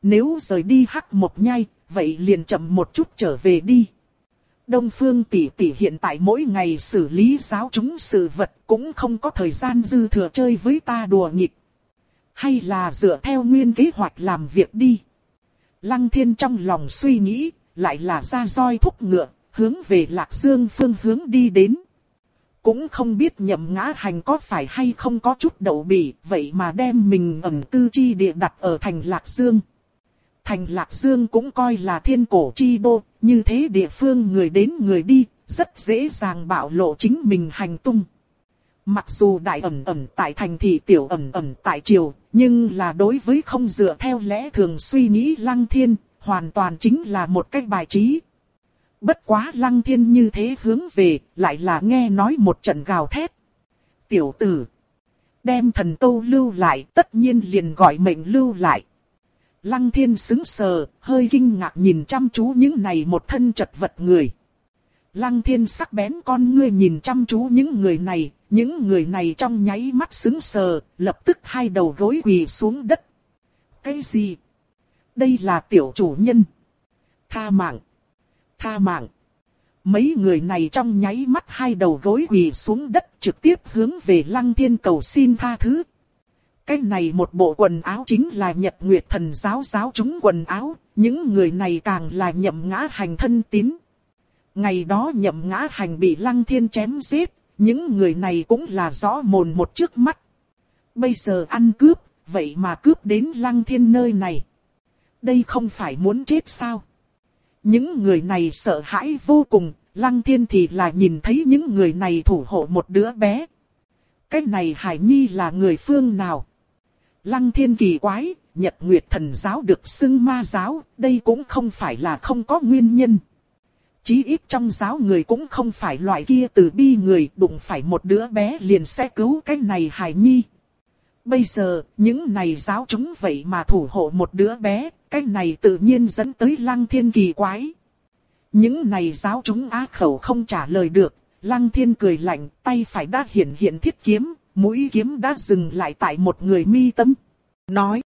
Nếu rời đi hắc một nhai, vậy liền chậm một chút trở về đi. Đông Phương tỷ tỷ hiện tại mỗi ngày xử lý giáo chúng sự vật cũng không có thời gian dư thừa chơi với ta đùa nghịch. Hay là dựa theo nguyên kế hoạch làm việc đi. Lăng thiên trong lòng suy nghĩ, lại là ra roi thúc ngựa, hướng về Lạc Dương phương hướng đi đến. Cũng không biết nhậm ngã hành có phải hay không có chút đậu bỉ, vậy mà đem mình ẩn cư chi địa đặt ở thành Lạc Dương. Thành Lạc Dương cũng coi là thiên cổ chi đô, như thế địa phương người đến người đi, rất dễ dàng bạo lộ chính mình hành tung. Mặc dù đại ẩn ẩn tại thành thị tiểu ẩn ẩn tại triều, nhưng là đối với không dựa theo lẽ thường suy nghĩ lăng thiên, hoàn toàn chính là một cách bài trí. Bất quá lăng thiên như thế hướng về, lại là nghe nói một trận gào thét. Tiểu tử, đem thần tô lưu lại, tất nhiên liền gọi mệnh lưu lại. Lăng thiên xứng sờ, hơi kinh ngạc nhìn chăm chú những này một thân chật vật người. Lăng thiên sắc bén con ngươi nhìn chăm chú những người này, những người này trong nháy mắt xứng sờ, lập tức hai đầu gối quỳ xuống đất. Cái gì? Đây là tiểu chủ nhân. Tha mạng. Tha mạng. Mấy người này trong nháy mắt hai đầu gối quỳ xuống đất trực tiếp hướng về lăng thiên cầu xin tha thứ. Cái này một bộ quần áo chính là nhật nguyệt thần giáo giáo chúng quần áo, những người này càng là nhậm ngã hành thân tín. Ngày đó nhậm ngã hành bị lăng thiên chém giết, những người này cũng là rõ mồn một trước mắt. Bây giờ ăn cướp, vậy mà cướp đến lăng thiên nơi này. Đây không phải muốn chết sao? Những người này sợ hãi vô cùng, lăng thiên thì là nhìn thấy những người này thủ hộ một đứa bé. Cái này Hải Nhi là người phương nào? Lăng thiên kỳ quái, Nhật Nguyệt thần giáo được xưng ma giáo, đây cũng không phải là không có nguyên nhân. Chí ít trong giáo người cũng không phải loại kia từ bi người đụng phải một đứa bé liền sẽ cứu cái này hài nhi. Bây giờ, những này giáo chúng vậy mà thủ hộ một đứa bé, cái này tự nhiên dẫn tới lăng thiên kỳ quái. Những này giáo chúng á khẩu không trả lời được, lăng thiên cười lạnh, tay phải đã hiện hiện thiết kiếm, mũi kiếm đã dừng lại tại một người mi tâm. Nói,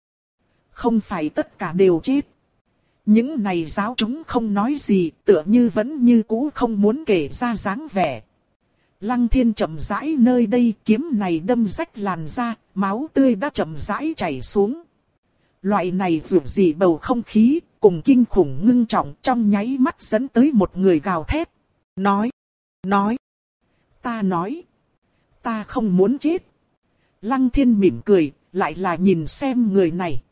không phải tất cả đều chết. Những này giáo chúng không nói gì, tựa như vẫn như cũ không muốn kể ra dáng vẻ. Lăng thiên chậm rãi nơi đây kiếm này đâm rách làn da, máu tươi đã chậm rãi chảy xuống. Loại này dù gì bầu không khí, cùng kinh khủng ngưng trọng trong nháy mắt dẫn tới một người gào thét. Nói, nói, ta nói, ta không muốn chết. Lăng thiên mỉm cười, lại là nhìn xem người này.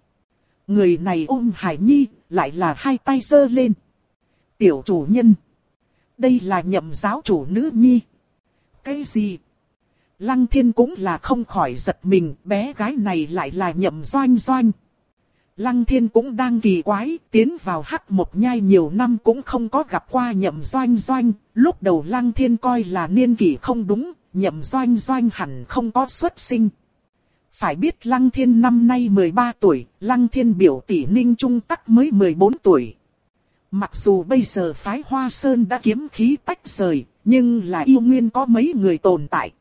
Người này ôm Hải Nhi, lại là hai tay giơ lên. Tiểu chủ nhân. Đây là nhậm giáo chủ nữ nhi. Cái gì? Lăng thiên cũng là không khỏi giật mình, bé gái này lại là nhậm doanh doanh. Lăng thiên cũng đang kỳ quái, tiến vào hắc một nhai nhiều năm cũng không có gặp qua nhậm doanh doanh. Lúc đầu lăng thiên coi là niên kỷ không đúng, nhậm doanh doanh hẳn không có xuất sinh. Phải biết Lăng Thiên năm nay 13 tuổi, Lăng Thiên biểu tỷ Ninh Trung Tắc mới 14 tuổi. Mặc dù bây giờ phái Hoa Sơn đã kiếm khí tách rời, nhưng là yêu nguyên có mấy người tồn tại.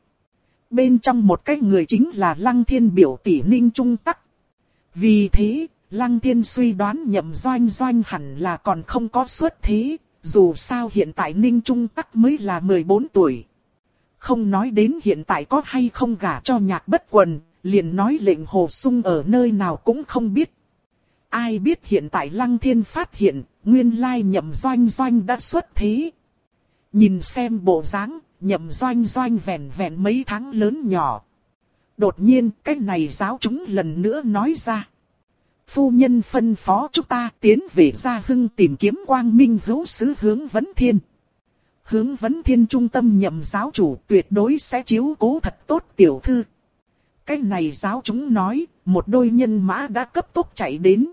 Bên trong một cái người chính là Lăng Thiên biểu tỷ Ninh Trung Tắc. Vì thế, Lăng Thiên suy đoán nhậm doanh doanh hẳn là còn không có xuất thế, dù sao hiện tại Ninh Trung Tắc mới là 14 tuổi. Không nói đến hiện tại có hay không gả cho nhạc bất quần, liền nói lệnh hồ sung ở nơi nào cũng không biết. Ai biết hiện tại Lăng Thiên phát hiện, nguyên lai nhậm doanh doanh đã xuất thế. Nhìn xem bộ dáng, nhậm doanh doanh vẹn vẹn mấy tháng lớn nhỏ. Đột nhiên, cái này giáo chúng lần nữa nói ra. Phu nhân phân phó chúng ta tiến về gia hưng tìm kiếm quang minh hữu sứ hướng vấn thiên hướng vấn thiên trung tâm nhậm giáo chủ tuyệt đối sẽ chiếu cố thật tốt tiểu thư. Cái này giáo chúng nói, một đôi nhân mã đã cấp tốc chạy đến.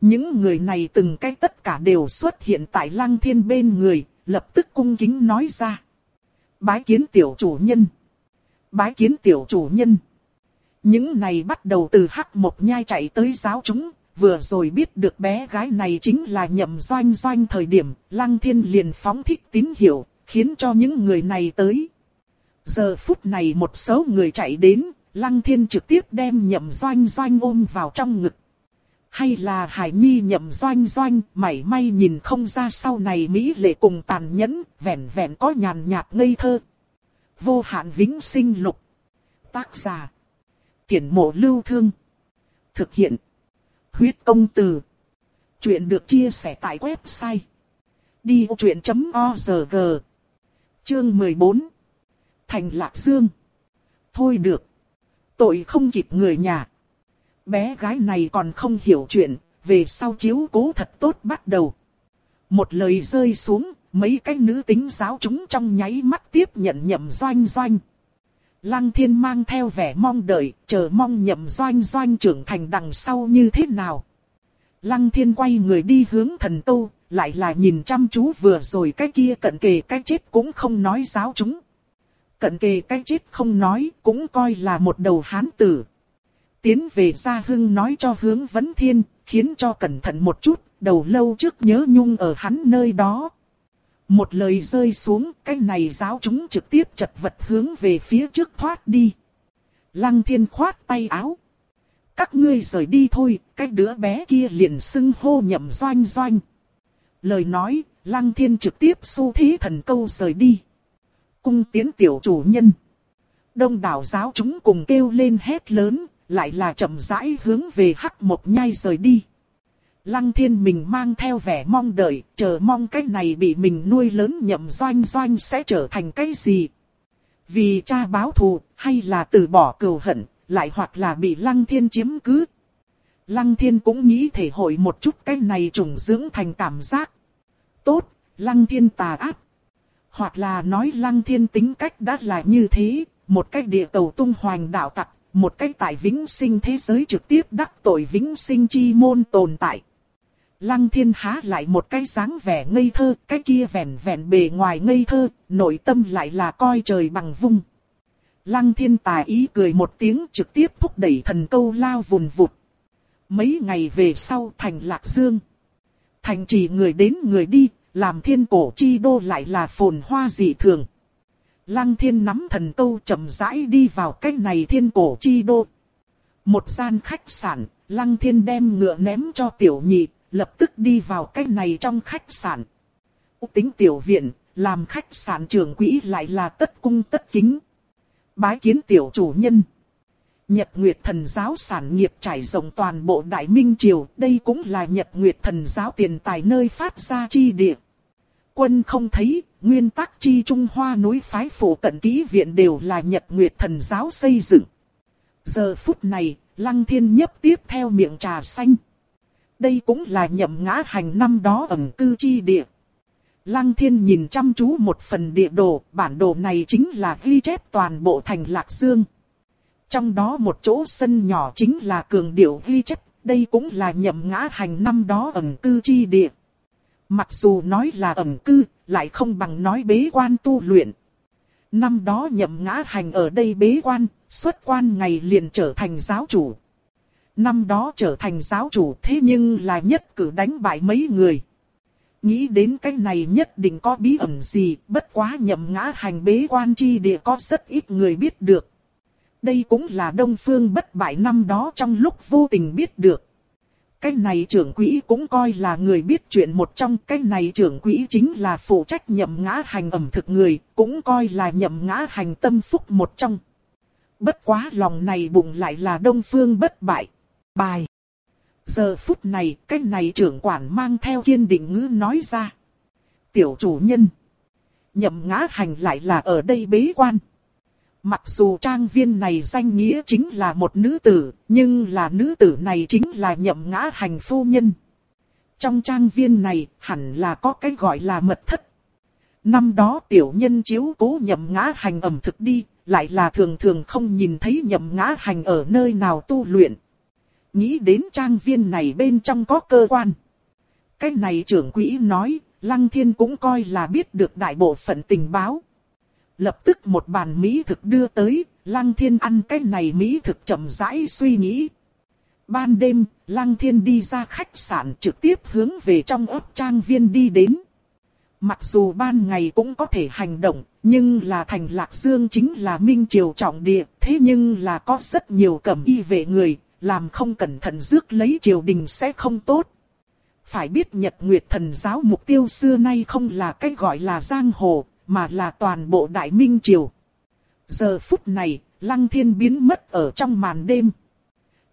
Những người này từng cái tất cả đều xuất hiện tại lăng thiên bên người, lập tức cung kính nói ra. Bái kiến tiểu chủ nhân. Bái kiến tiểu chủ nhân. Những này bắt đầu từ hắc một nhai chạy tới giáo chúng, vừa rồi biết được bé gái này chính là nhậm doanh doanh thời điểm, lăng thiên liền phóng thích tín hiệu, khiến cho những người này tới. Giờ phút này một số người chạy đến, lăng thiên trực tiếp đem nhậm doanh doanh ôm vào trong ngực. Hay là Hải Nhi nhậm doanh doanh, mảy may nhìn không ra sau này Mỹ lệ cùng tàn nhẫn, vẻn vẹn có nhàn nhạt ngây thơ. Vô hạn vĩnh sinh lục. Tác giả. Tiễn mộ lưu thương. Thực hiện. Huyết công từ. Chuyện được chia sẻ tại website. Đi vô chuyện.org Chương 14 Thành Lạc Dương Thôi được. Tội không kịp người nhà. Bé gái này còn không hiểu chuyện, về sau chiếu cố thật tốt bắt đầu. Một lời rơi xuống, mấy cái nữ tính giáo chúng trong nháy mắt tiếp nhận nhậm doanh doanh. Lăng thiên mang theo vẻ mong đợi, chờ mong nhậm doanh doanh trưởng thành đằng sau như thế nào. Lăng thiên quay người đi hướng thần tu, lại là nhìn chăm chú vừa rồi cái kia cận kề cái chết cũng không nói giáo chúng. Cận kề cái chết không nói, cũng coi là một đầu hán tử. Tiến về gia hưng nói cho hướng vấn thiên, khiến cho cẩn thận một chút, đầu lâu trước nhớ nhung ở hắn nơi đó. Một lời rơi xuống, cái này giáo chúng trực tiếp chật vật hướng về phía trước thoát đi. Lăng thiên khoát tay áo. Các ngươi rời đi thôi, cái đứa bé kia liền xưng hô nhậm doanh doanh. Lời nói, lăng thiên trực tiếp su thí thần câu rời đi. Cung tiến tiểu chủ nhân. Đông đảo giáo chúng cùng kêu lên hét lớn, lại là chậm rãi hướng về hắc một nhai rời đi. Lăng thiên mình mang theo vẻ mong đợi, chờ mong cái này bị mình nuôi lớn nhậm doanh doanh sẽ trở thành cái gì. Vì cha báo thù, hay là từ bỏ cừu hận, lại hoặc là bị lăng thiên chiếm cứ. Lăng thiên cũng nghĩ thể hội một chút cái này trùng dưỡng thành cảm giác. Tốt, lăng thiên tà ác. Hoặc là nói lăng thiên tính cách đã là như thế, một cách địa cầu tung hoành đạo tặc, một cách tại vĩnh sinh thế giới trực tiếp đắc tội vĩnh sinh chi môn tồn tại. Lăng thiên há lại một cái dáng vẻ ngây thơ, cái kia vẻn vẹn bề ngoài ngây thơ, nội tâm lại là coi trời bằng vung. Lăng thiên tài ý cười một tiếng trực tiếp thúc đẩy thần câu lao vùn vụt. Mấy ngày về sau thành lạc dương. Thành chỉ người đến người đi, làm thiên cổ chi đô lại là phồn hoa dị thường. Lăng thiên nắm thần câu chậm rãi đi vào cái này thiên cổ chi đô. Một gian khách sạn, lăng thiên đem ngựa ném cho tiểu nhị, lập tức đi vào cái này trong khách sạn. Tính tiểu viện, làm khách sạn trưởng quỹ lại là tất cung tất kính. Bái kiến tiểu chủ nhân. Nhật Nguyệt Thần giáo sản nghiệp trải rộng toàn bộ Đại Minh Triều, đây cũng là Nhật Nguyệt Thần giáo tiền tài nơi phát ra chi địa. Quân không thấy, nguyên tắc chi Trung Hoa núi phái phủ cận ký viện đều là Nhật Nguyệt Thần giáo xây dựng. Giờ phút này, Lăng Thiên nhấp tiếp theo miệng trà xanh. Đây cũng là nhậm ngã hành năm đó ẩn cư chi địa. Lăng thiên nhìn chăm chú một phần địa đồ, bản đồ này chính là ghi chép toàn bộ thành Lạc Dương. Trong đó một chỗ sân nhỏ chính là cường điệu ghi chép, đây cũng là nhậm ngã hành năm đó ẩn cư chi địa. Mặc dù nói là ẩn cư, lại không bằng nói bế quan tu luyện. Năm đó nhậm ngã hành ở đây bế quan, xuất quan ngày liền trở thành giáo chủ. Năm đó trở thành giáo chủ thế nhưng là nhất cử đánh bại mấy người. Nghĩ đến cái này nhất định có bí ẩn gì, bất quá nhậm ngã hành bế quan chi địa có rất ít người biết được. Đây cũng là đông phương bất bại năm đó trong lúc vô tình biết được. Cái này trưởng quỹ cũng coi là người biết chuyện một trong cái này trưởng quỹ chính là phụ trách nhậm ngã hành ẩm thực người, cũng coi là nhậm ngã hành tâm phúc một trong. Bất quá lòng này bụng lại là đông phương bất bại. Bài. Giờ phút này, cái này trưởng quản mang theo kiên định ngữ nói ra. Tiểu chủ nhân. Nhậm ngã hành lại là ở đây bế quan. Mặc dù trang viên này danh nghĩa chính là một nữ tử, nhưng là nữ tử này chính là nhậm ngã hành phu nhân. Trong trang viên này hẳn là có cái gọi là mật thất. Năm đó tiểu nhân chiếu cố nhậm ngã hành ẩm thực đi, lại là thường thường không nhìn thấy nhậm ngã hành ở nơi nào tu luyện. Nghĩ đến trang viên này bên trong có cơ quan. Cái này trưởng quỹ nói, Lăng Thiên cũng coi là biết được đại bộ phận tình báo. Lập tức một bàn mỹ thực đưa tới, Lăng Thiên ăn cái này mỹ thực chậm rãi suy nghĩ. Ban đêm, Lăng Thiên đi ra khách sạn trực tiếp hướng về trong ấp trang viên đi đến. Mặc dù ban ngày cũng có thể hành động, nhưng là thành Lạc Dương chính là minh triều trọng địa, thế nhưng là có rất nhiều cẩm y vệ người, làm không cẩn thận rước lấy triều đình sẽ không tốt. Phải biết Nhật Nguyệt Thần giáo mục tiêu xưa nay không là cái gọi là giang hồ, mà là toàn bộ đại minh triều. Giờ phút này, Lăng Thiên biến mất ở trong màn đêm.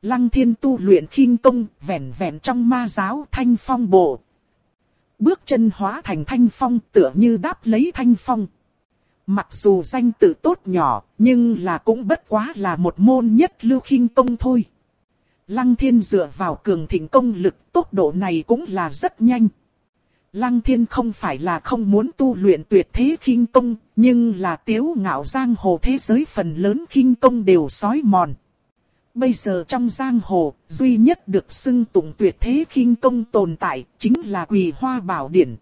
Lăng Thiên tu luyện khinh công, vẹn vẹn trong ma giáo thanh phong bộ. Bước chân hóa thành thanh phong tựa như đáp lấy thanh phong. Mặc dù danh tự tốt nhỏ, nhưng là cũng bất quá là một môn nhất lưu khinh công thôi. Lăng thiên dựa vào cường thịnh công lực, tốc độ này cũng là rất nhanh. Lăng thiên không phải là không muốn tu luyện tuyệt thế khinh công, nhưng là tiếu ngạo giang hồ thế giới phần lớn khinh công đều sói mòn. Bây giờ trong giang hồ, duy nhất được xưng tụng tuyệt thế khinh công tồn tại, chính là quỳ hoa bảo điển.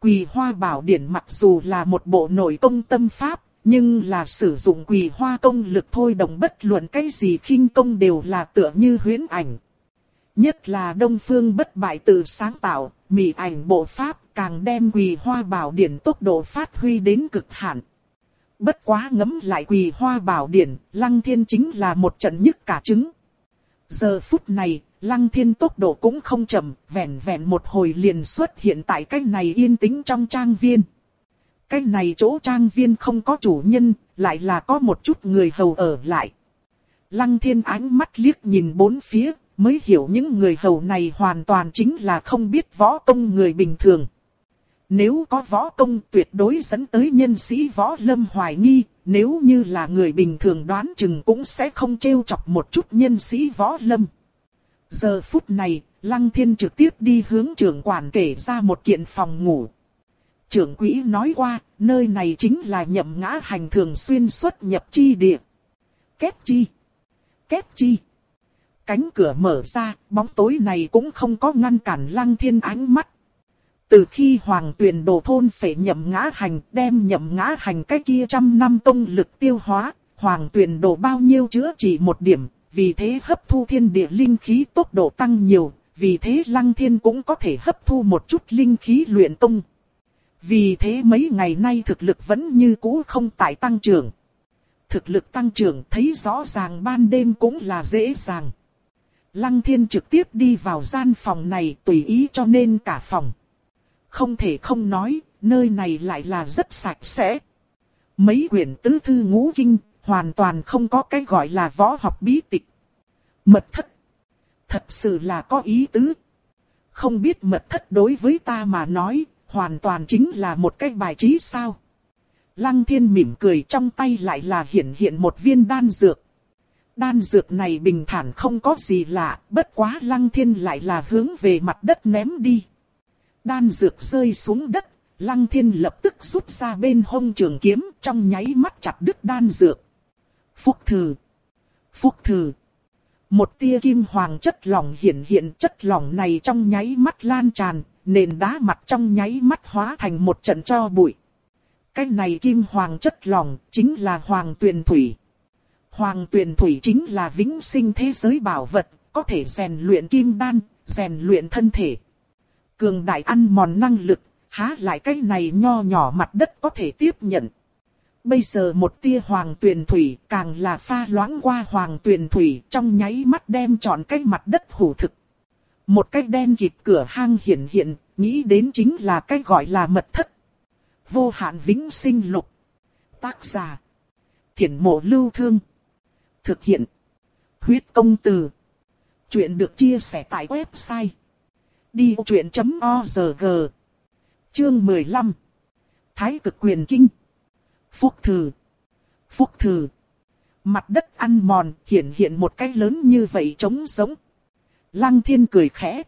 Quỳ hoa bảo điển mặc dù là một bộ nội công tâm pháp, nhưng là sử dụng quỳ hoa công lực thôi đồng bất luận cái gì khinh công đều là tựa như huyễn ảnh. Nhất là đông phương bất bại tự sáng tạo, mị ảnh bộ pháp càng đem quỳ hoa bảo điển tốc độ phát huy đến cực hạn. Bất quá ngấm lại quỳ hoa bảo điển, lăng thiên chính là một trận nhức cả trứng. Giờ phút này, lăng thiên tốc độ cũng không chậm, vẹn vẹn một hồi liền xuất hiện tại cách này yên tĩnh trong trang viên. Cái này chỗ trang viên không có chủ nhân, lại là có một chút người hầu ở lại. Lăng thiên ánh mắt liếc nhìn bốn phía, mới hiểu những người hầu này hoàn toàn chính là không biết võ công người bình thường. Nếu có võ công tuyệt đối dẫn tới nhân sĩ võ lâm hoài nghi, nếu như là người bình thường đoán chừng cũng sẽ không trêu chọc một chút nhân sĩ võ lâm. Giờ phút này, Lăng Thiên trực tiếp đi hướng trưởng quản kể ra một kiện phòng ngủ. Trưởng quỹ nói qua, nơi này chính là nhậm ngã hành thường xuyên xuất nhập chi địa. Kết chi? Kết chi? Cánh cửa mở ra, bóng tối này cũng không có ngăn cản lăng thiên ánh mắt. Từ khi hoàng tuyển đồ thôn phải nhậm ngã hành, đem nhậm ngã hành cái kia trăm năm công lực tiêu hóa, hoàng tuyển đồ bao nhiêu chữa chỉ một điểm, vì thế hấp thu thiên địa linh khí tốc độ tăng nhiều, vì thế lăng thiên cũng có thể hấp thu một chút linh khí luyện công. Vì thế mấy ngày nay thực lực vẫn như cũ không tại tăng trưởng. Thực lực tăng trưởng thấy rõ ràng ban đêm cũng là dễ dàng. Lăng thiên trực tiếp đi vào gian phòng này tùy ý cho nên cả phòng. Không thể không nói, nơi này lại là rất sạch sẽ. Mấy quyển tứ thư ngũ kinh, hoàn toàn không có cái gọi là võ học bí tịch. Mật thất. Thật sự là có ý tứ. Không biết mật thất đối với ta mà nói, hoàn toàn chính là một cái bài trí sao. Lăng thiên mỉm cười trong tay lại là hiện hiện một viên đan dược. Đan dược này bình thản không có gì lạ, bất quá lăng thiên lại là hướng về mặt đất ném đi. Đan dược rơi xuống đất, lăng thiên lập tức rút ra bên hông trường kiếm trong nháy mắt chặt đứt đan dược. Phúc thử. Phúc thử. Một tia kim hoàng chất lỏng hiện hiện chất lỏng này trong nháy mắt lan tràn, nền đá mặt trong nháy mắt hóa thành một trận cho bụi. Cái này kim hoàng chất lỏng chính là hoàng tuyền thủy. Hoàng tuyền thủy chính là vĩnh sinh thế giới bảo vật, có thể rèn luyện kim đan, rèn luyện thân thể. Cường đại ăn mòn năng lực, há lại cái này nho nhỏ mặt đất có thể tiếp nhận. Bây giờ một tia hoàng tuyền thủy càng là pha loãng qua hoàng tuyền thủy trong nháy mắt đem trọn cái mặt đất hủ thực. Một cái đen kịt cửa hang hiện hiện, nghĩ đến chính là cái gọi là mật thất. Vô hạn vĩnh sinh lục. Tác giả. Thiển mộ lưu thương. Thực hiện. Huyết công từ. Chuyện được chia sẻ tại website. Đi truyện.org Chương 15 Thái cực quyền kinh Phúc thử Phúc thử Mặt đất ăn mòn hiện hiện một cái lớn như vậy trống sống Lăng thiên cười khẽ.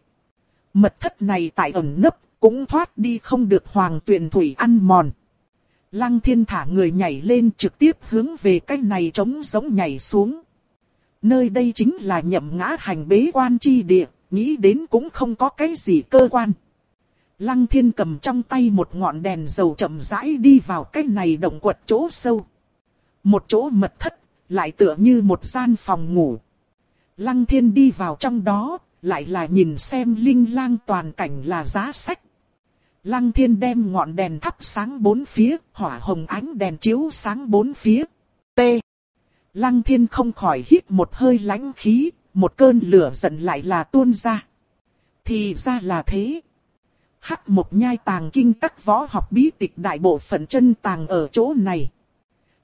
Mật thất này tại ẩn nấp, cũng thoát đi không được hoàng tuyển thủy ăn mòn. Lăng thiên thả người nhảy lên trực tiếp hướng về cái này trống giống nhảy xuống. Nơi đây chính là nhậm ngã hành bế quan chi địa, nghĩ đến cũng không có cái gì cơ quan. Lăng thiên cầm trong tay một ngọn đèn dầu chậm rãi đi vào cái này động quật chỗ sâu. Một chỗ mật thất, lại tựa như một gian phòng ngủ. Lăng thiên đi vào trong đó, lại là nhìn xem linh lang toàn cảnh là giá sách. Lăng thiên đem ngọn đèn thắp sáng bốn phía, hỏa hồng ánh đèn chiếu sáng bốn phía. T. Lăng thiên không khỏi hít một hơi lãnh khí, một cơn lửa giận lại là tuôn ra. Thì ra là thế. Hắc một nhai tàng kinh các võ học bí tịch đại bộ phận chân tàng ở chỗ này.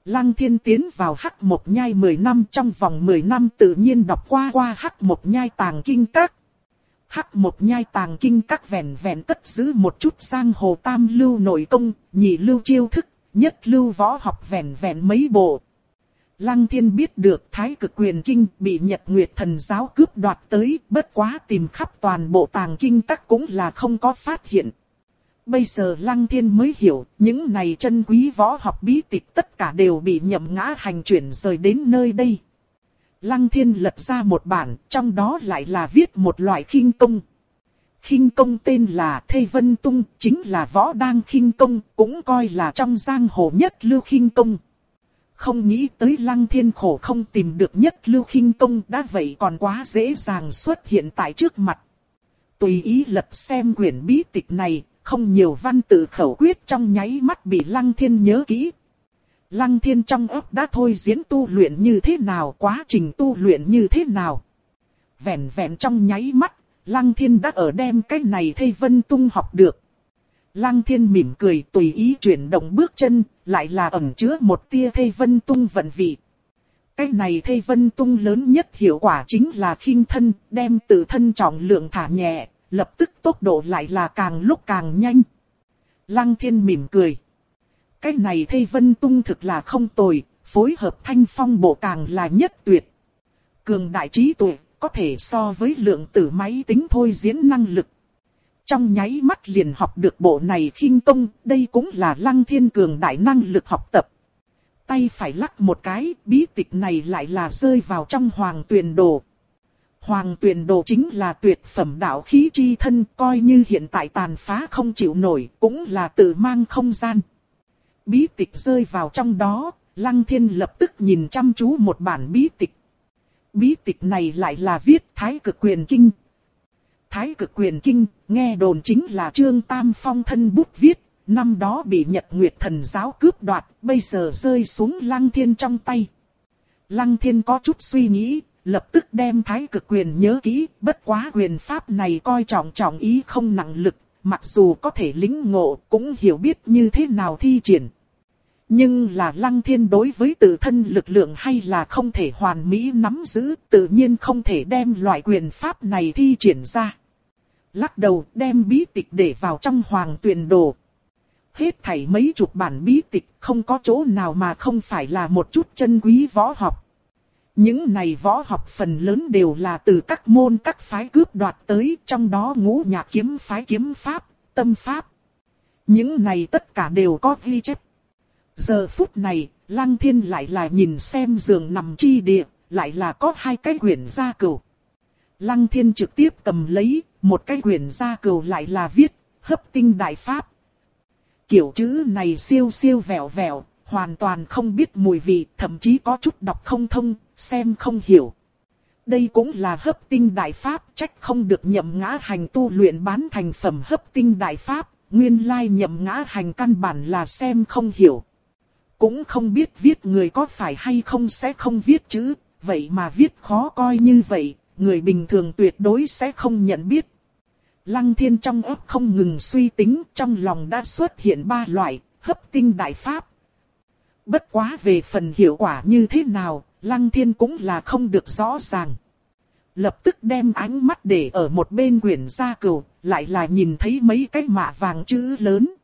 Lăng thiên tiến vào hắc một nhai 10 năm trong vòng 10 năm tự nhiên đọc qua qua hắc một nhai tàng kinh các. Hắc một nhai tàng kinh các vẹn vẹn cất giữ một chút sang hồ tam lưu nội công, nhị lưu chiêu thức, nhất lưu võ học vẹn vẹn mấy bộ. Lăng thiên biết được thái cực quyền kinh bị Nhật Nguyệt thần giáo cướp đoạt tới, bất quá tìm khắp toàn bộ tàng kinh các cũng là không có phát hiện. Bây giờ Lăng Thiên mới hiểu, những này chân quý võ học bí tịch tất cả đều bị nhậm ngã hành chuyển rời đến nơi đây. Lăng Thiên lật ra một bản, trong đó lại là viết một loại khinh công. Khinh công tên là Thê Vân Tung, chính là võ đang khinh công, cũng coi là trong giang hồ nhất lưu khinh công. Không nghĩ tới Lăng Thiên khổ không tìm được nhất lưu khinh công đã vậy còn quá dễ dàng xuất hiện tại trước mặt. Tùy ý lật xem quyển bí tịch này, không nhiều văn tự khẩu quyết trong nháy mắt bị Lăng Thiên nhớ kỹ. Lăng Thiên trong ấp đã thôi diễn tu luyện như thế nào, quá trình tu luyện như thế nào. Vẹn vẹn trong nháy mắt, Lăng Thiên đã ở đem cái này thây vân tung học được. Lăng Thiên mỉm cười tùy ý chuyển động bước chân, lại là ẩn chứa một tia thây vân tung vận vị. Cái này thây vân tung lớn nhất hiệu quả chính là khinh thân, đem tự thân trọng lượng thả nhẹ, lập tức tốc độ lại là càng lúc càng nhanh. Lăng thiên mỉm cười. Cái này thây vân tung thực là không tồi, phối hợp thanh phong bộ càng là nhất tuyệt. Cường đại trí tuệ, có thể so với lượng tử máy tính thôi diễn năng lực. Trong nháy mắt liền học được bộ này khinh công, đây cũng là lăng thiên cường đại năng lực học tập. Tay phải lắc một cái, bí tịch này lại là rơi vào trong hoàng tuyền đồ. Hoàng tuyển đồ chính là tuyệt phẩm đạo khí chi thân, coi như hiện tại tàn phá không chịu nổi, cũng là tự mang không gian. Bí tịch rơi vào trong đó, Lăng Thiên lập tức nhìn chăm chú một bản bí tịch. Bí tịch này lại là viết Thái cực quyền kinh. Thái cực quyền kinh, nghe đồn chính là Trương Tam Phong thân bút viết, năm đó bị Nhật Nguyệt thần giáo cướp đoạt, bây giờ rơi xuống Lăng Thiên trong tay. Lăng Thiên có chút suy nghĩ, lập tức đem thái cực quyền nhớ kỹ, bất quá quyền pháp này coi trọng trọng ý không nặng lực, mặc dù có thể lính ngộ cũng hiểu biết như thế nào thi triển. Nhưng là lăng thiên đối với tự thân lực lượng hay là không thể hoàn mỹ nắm giữ, tự nhiên không thể đem loại quyền pháp này thi triển ra. Lắc đầu đem bí tịch để vào trong hoàng tuyển đồ. Hết thảy mấy chục bản bí tịch không có chỗ nào mà không phải là một chút chân quý võ học. Những này võ học phần lớn đều là từ các môn các phái cướp đoạt tới, trong đó ngũ nhạc kiếm phái kiếm pháp, tâm pháp. Những này tất cả đều có ghi chép. Giờ phút này, Lăng Thiên lại là nhìn xem giường nằm chi địa, lại là có hai cái quyển gia cừu Lăng Thiên trực tiếp cầm lấy, một cái quyển gia cừu lại là viết, hấp tinh đại pháp. Kiểu chữ này siêu siêu vẹo vẹo, hoàn toàn không biết mùi vị, thậm chí có chút đọc không thông, xem không hiểu. Đây cũng là hấp tinh đại pháp, trách không được nhậm ngã hành tu luyện bán thành phẩm hấp tinh đại pháp, nguyên lai nhậm ngã hành căn bản là xem không hiểu. Cũng không biết viết người có phải hay không sẽ không viết chữ, vậy mà viết khó coi như vậy, người bình thường tuyệt đối sẽ không nhận biết. Lăng thiên trong ấp không ngừng suy tính, trong lòng đã xuất hiện ba loại, hấp tinh đại pháp. Bất quá về phần hiệu quả như thế nào, Lăng Thiên cũng là không được rõ ràng. Lập tức đem ánh mắt để ở một bên quyển gia cửu, lại là nhìn thấy mấy cái mạ vàng chữ lớn.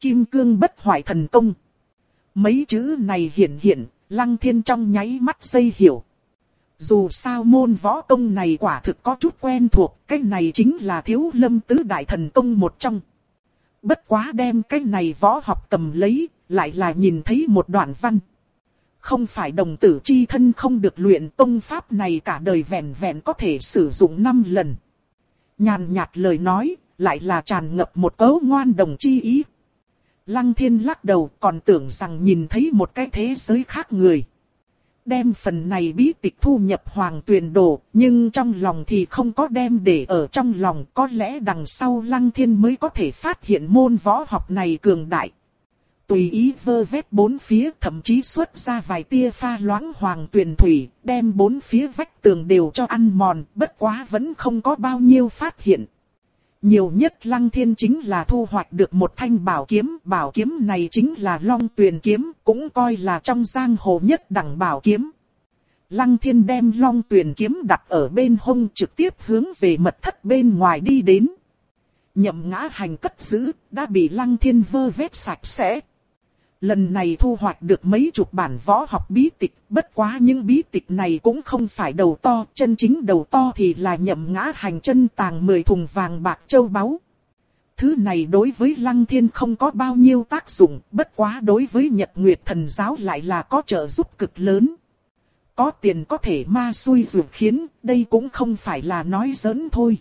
Kim cương bất hoại thần công. Mấy chữ này hiện hiện, Lăng Thiên trong nháy mắt xây hiểu. Dù sao môn võ công này quả thực có chút quen thuộc, cái này chính là thiếu lâm tứ đại thần công một trong. bất quá đem cái này võ học cầm lấy, lại là nhìn thấy một đoạn văn. Không phải đồng tử chi thân không được luyện tông pháp này cả đời vẹn vẹn có thể sử dụng 5 lần. Nhàn nhạt lời nói, lại là tràn ngập một cấu ngoan đồng chi ý. Lăng thiên lắc đầu còn tưởng rằng nhìn thấy một cái thế giới khác người. Đem phần này bí tịch thu nhập hoàng tuyền đồ, nhưng trong lòng thì không có đem để ở trong lòng. Có lẽ đằng sau lăng thiên mới có thể phát hiện môn võ học này cường đại. Tùy ý vơ vét bốn phía thậm chí xuất ra vài tia pha loãng hoàng tuyền thủy, đem bốn phía vách tường đều cho ăn mòn, bất quá vẫn không có bao nhiêu phát hiện. Nhiều nhất lăng thiên chính là thu hoạch được một thanh bảo kiếm, bảo kiếm này chính là long tuyền kiếm, cũng coi là trong giang hồ nhất đẳng bảo kiếm. Lăng thiên đem long tuyền kiếm đặt ở bên hông trực tiếp hướng về mật thất bên ngoài đi đến. Nhậm ngã hành cất giữ, đã bị lăng thiên vơ vét sạch sẽ. Lần này thu hoạch được mấy chục bản võ học bí tịch, bất quá những bí tịch này cũng không phải đầu to, chân chính đầu to thì là nhậm ngã hành chân tàng 10 thùng vàng bạc châu báu. Thứ này đối với Lăng Thiên không có bao nhiêu tác dụng, bất quá đối với Nhật Nguyệt Thần Giáo lại là có trợ giúp cực lớn. Có tiền có thể ma xui rủi khiến, đây cũng không phải là nói giỡn thôi.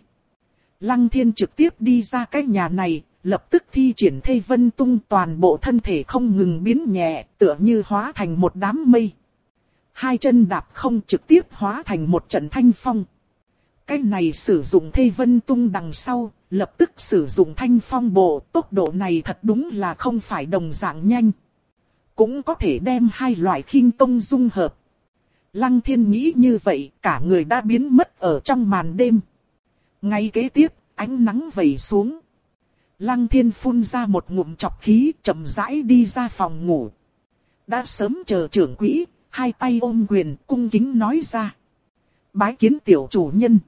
Lăng Thiên trực tiếp đi ra cái nhà này, lập tức thi triển thây vân tung toàn bộ thân thể không ngừng biến nhẹ, tựa như hóa thành một đám mây. Hai chân đạp không trực tiếp hóa thành một trận thanh phong. Cái này sử dụng thây vân tung đằng sau, lập tức sử dụng thanh phong bộ, tốc độ này thật đúng là không phải đồng dạng nhanh. Cũng có thể đem hai loại khinh tông dung hợp. Lăng thiên nghĩ như vậy, cả người đã biến mất ở trong màn đêm. Ngay kế tiếp, ánh nắng vẩy xuống. Lăng thiên phun ra một ngụm chọc khí chậm rãi đi ra phòng ngủ. Đã sớm chờ trưởng quỹ, hai tay ôm quyền cung kính nói ra. Bái kiến tiểu chủ nhân.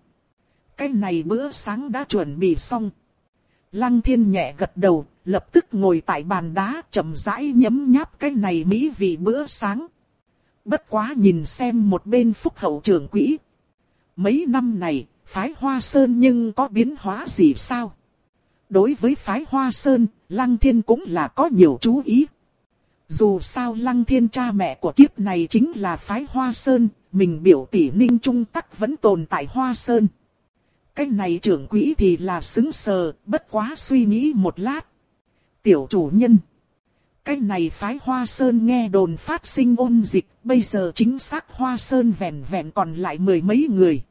Cái này bữa sáng đã chuẩn bị xong. Lăng thiên nhẹ gật đầu, lập tức ngồi tại bàn đá chậm rãi nhấm nháp cái này mỹ vị bữa sáng. Bất quá nhìn xem một bên phúc hậu trưởng quỹ. Mấy năm này, phái hoa sơn nhưng có biến hóa gì sao? Đối với phái Hoa Sơn, Lăng Thiên cũng là có nhiều chú ý. Dù sao Lăng Thiên cha mẹ của kiếp này chính là phái Hoa Sơn, mình biểu tỷ Ninh Trung Tắc vẫn tồn tại Hoa Sơn. Cái này trưởng quỹ thì là xứng sờ, bất quá suy nghĩ một lát. Tiểu chủ nhân. Cái này phái Hoa Sơn nghe đồn phát sinh ôn dịch, bây giờ chính xác Hoa Sơn vẹn vẹn còn lại mười mấy người.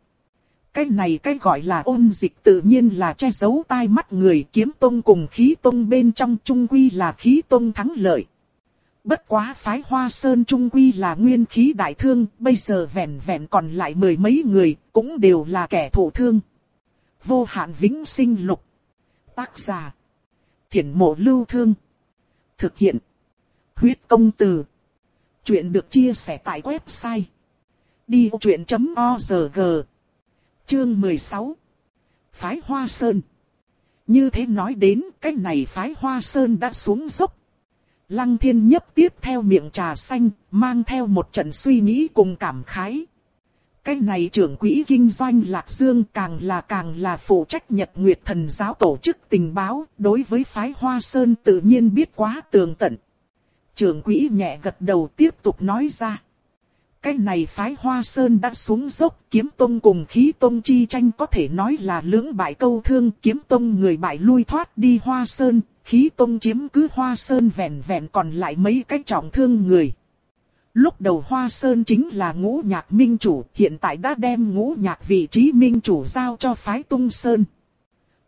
Cái này cái gọi là ôn dịch tự nhiên là che giấu tai mắt người kiếm tông cùng khí tông bên trong trung quy là khí tông thắng lợi. Bất quá phái hoa sơn trung quy là nguyên khí đại thương, bây giờ vẹn vẹn còn lại mười mấy người, cũng đều là kẻ thổ thương. Vô hạn vĩnh sinh lục. Tác giả. Thiển mộ lưu thương. Thực hiện. Huyết công từ. Chuyện được chia sẻ tại website. Đi vô chuyện.org Chương 16 Phái Hoa Sơn Như thế nói đến, cái này phái Hoa Sơn đã xuống dốc. Lăng thiên nhấp tiếp theo miệng trà xanh, mang theo một trận suy nghĩ cùng cảm khái. Cái này trưởng quỹ kinh doanh Lạc Dương càng là càng là phụ trách Nhật Nguyệt Thần giáo tổ chức tình báo, đối với phái Hoa Sơn tự nhiên biết quá tường tận. Trưởng quỹ nhẹ gật đầu tiếp tục nói ra. Cái này phái Hoa Sơn đã xuống dốc, kiếm tông cùng khí tông chi tranh có thể nói là lưỡng bại câu thương, kiếm tông người bại lui thoát đi Hoa Sơn, khí tông chiếm cứ Hoa Sơn vẹn vẹn còn lại mấy cái trọng thương người. Lúc đầu Hoa Sơn chính là ngũ nhạc minh chủ, hiện tại đã đem ngũ nhạc vị trí minh chủ giao cho phái tung Sơn.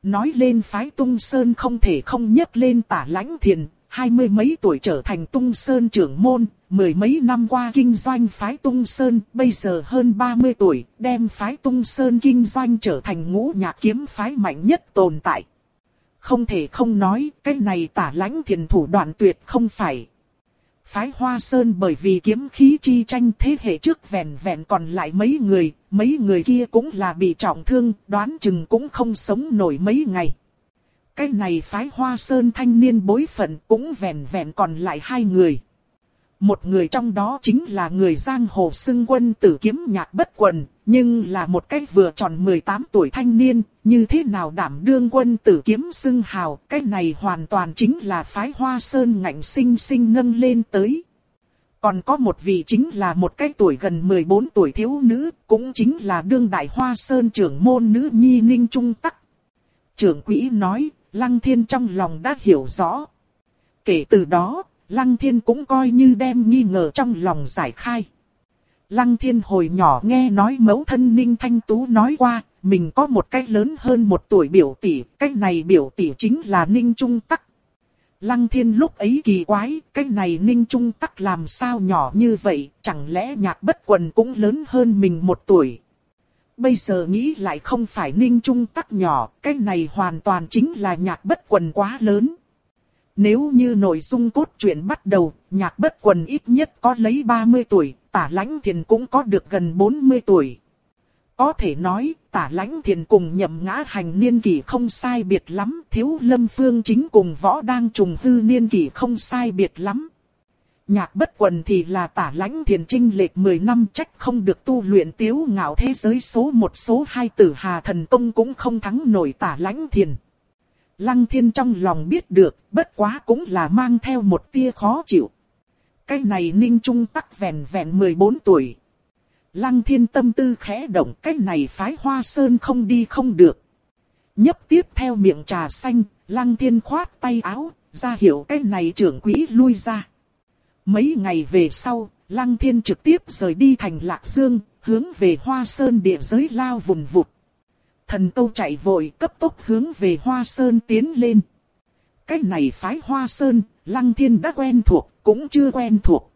Nói lên phái tung Sơn không thể không nhắc lên tả lãnh thiền, hai mươi mấy tuổi trở thành tung Sơn trưởng môn, mười mấy năm qua kinh doanh phái Tung Sơn, bây giờ hơn 30 tuổi, đem phái Tung Sơn kinh doanh trở thành ngũ nhạc kiếm phái mạnh nhất tồn tại. Không thể không nói, cái này tả lãnh thiền thủ đoạn tuyệt không phải. Phái Hoa Sơn bởi vì kiếm khí chi tranh thế hệ trước vẹn vẹn còn lại mấy người, mấy người kia cũng là bị trọng thương, đoán chừng cũng không sống nổi mấy ngày. Cái này phái Hoa Sơn thanh niên bối phận cũng vẹn vẹn còn lại hai người một người trong đó chính là người giang hồ xưng quân tử kiếm nhạc bất quần, nhưng là một cách vừa tròn 18 tuổi thanh niên, như thế nào đảm đương quân tử kiếm xưng hào, cái này hoàn toàn chính là phái hoa sơn ngạnh sinh sinh nâng lên tới. Còn có một vị chính là một cái tuổi gần 14 tuổi thiếu nữ, cũng chính là đương đại hoa sơn trưởng môn nữ nhi ninh trung tắc. Trưởng quỹ nói, Lăng Thiên trong lòng đã hiểu rõ. Kể từ đó, Lăng Thiên cũng coi như đem nghi ngờ trong lòng giải khai. Lăng Thiên hồi nhỏ nghe nói mẫu thân Ninh Thanh Tú nói qua, mình có một cái lớn hơn một tuổi biểu tỷ, cái này biểu tỷ chính là Ninh Trung Tắc. Lăng Thiên lúc ấy kỳ quái, cái này Ninh Trung Tắc làm sao nhỏ như vậy, chẳng lẽ nhạc bất quần cũng lớn hơn mình một tuổi. Bây giờ nghĩ lại không phải Ninh Trung Tắc nhỏ, cái này hoàn toàn chính là nhạc bất quần quá lớn. Nếu như nội dung cốt truyện bắt đầu, nhạc bất quần ít nhất có lấy 30 tuổi, tả lãnh thiền cũng có được gần 40 tuổi. Có thể nói, tả lãnh thiền cùng nhậm ngã hành niên kỷ không sai biệt lắm, thiếu lâm phương chính cùng võ đang trùng hư niên kỷ không sai biệt lắm. Nhạc bất quần thì là tả lãnh thiền trinh lệch 10 năm trách không được tu luyện tiếu ngạo thế giới số một số hai tử hà thần công cũng không thắng nổi tả lãnh thiền. Lăng thiên trong lòng biết được, bất quá cũng là mang theo một tia khó chịu. Cái này ninh trung tắc vẹn vẹn 14 tuổi. Lăng thiên tâm tư khẽ động, cái này phái hoa sơn không đi không được. Nhấp tiếp theo miệng trà xanh, lăng thiên khoát tay áo, ra hiểu cái này trưởng quỹ lui ra. Mấy ngày về sau, lăng thiên trực tiếp rời đi thành lạc dương, hướng về hoa sơn địa giới lao vùng vụt. Thần Tâu chạy vội cấp tốc hướng về Hoa Sơn tiến lên. Cái này phái Hoa Sơn, Lăng Thiên đã quen thuộc, cũng chưa quen thuộc.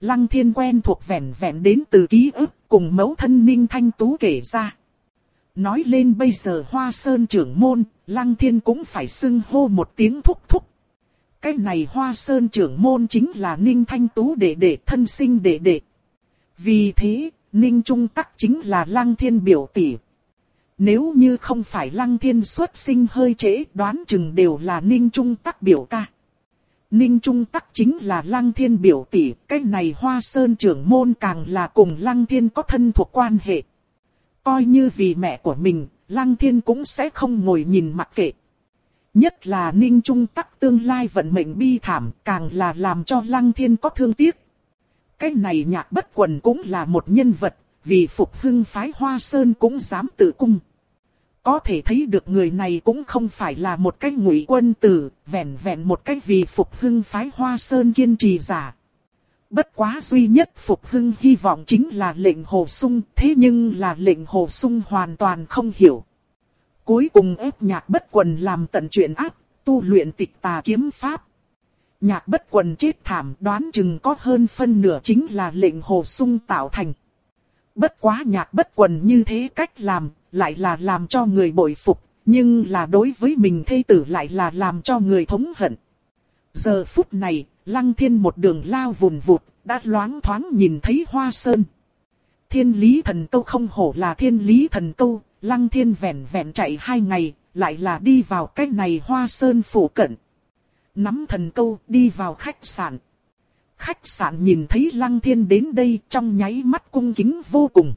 Lăng Thiên quen thuộc vẹn vẹn đến từ ký ức cùng mẫu thân Ninh Thanh Tú kể ra. Nói lên bây giờ Hoa Sơn trưởng môn, Lăng Thiên cũng phải xưng hô một tiếng thúc thúc. Cái này Hoa Sơn trưởng môn chính là Ninh Thanh Tú đệ đệ thân sinh đệ đệ. Vì thế, Ninh Trung Tắc chính là Lăng Thiên biểu tỷ. Nếu như không phải lăng thiên xuất sinh hơi trễ đoán chừng đều là ninh trung tắc biểu ca. Ninh Trung Tắc chính là Lăng Thiên biểu tỷ, cái này Hoa Sơn trưởng môn càng là cùng Lăng Thiên có thân thuộc quan hệ. Coi như vì mẹ của mình, Lăng Thiên cũng sẽ không ngồi nhìn mặc kệ. Nhất là Ninh Trung Tắc tương lai vận mệnh bi thảm, càng là làm cho Lăng Thiên có thương tiếc. Cái này nhạc bất quần cũng là một nhân vật, vì phục hưng phái Hoa Sơn cũng dám tự cung. Có thể thấy được người này cũng không phải là một cái ngụy quân tử, vẹn vẹn một cái vì phục hưng phái Hoa Sơn kiên trì giả. Bất quá duy nhất phục hưng hy vọng chính là lệnh hồ sung, thế nhưng là lệnh hồ sung hoàn toàn không hiểu. Cuối cùng ép nhạc bất quần làm tận chuyện ác, tu luyện tịch tà kiếm pháp. Nhạc bất quần chết thảm đoán chừng có hơn phân nửa chính là lệnh hồ sung tạo thành. Bất quá nhạc bất quần như thế cách làm, lại là làm cho người bội phục, nhưng là đối với mình thê tử lại là làm cho người thống hận. Giờ phút này, lăng thiên một đường lao vùn vụt, đã loáng thoáng nhìn thấy hoa sơn. Thiên lý thần câu không hổ là thiên lý thần câu, lăng thiên vẹn vẹn chạy hai ngày, lại là đi vào cái này hoa sơn phủ cận. Nắm thần câu đi vào khách sạn. Khách sạn nhìn thấy lăng thiên đến đây trong nháy mắt cung kính vô cùng.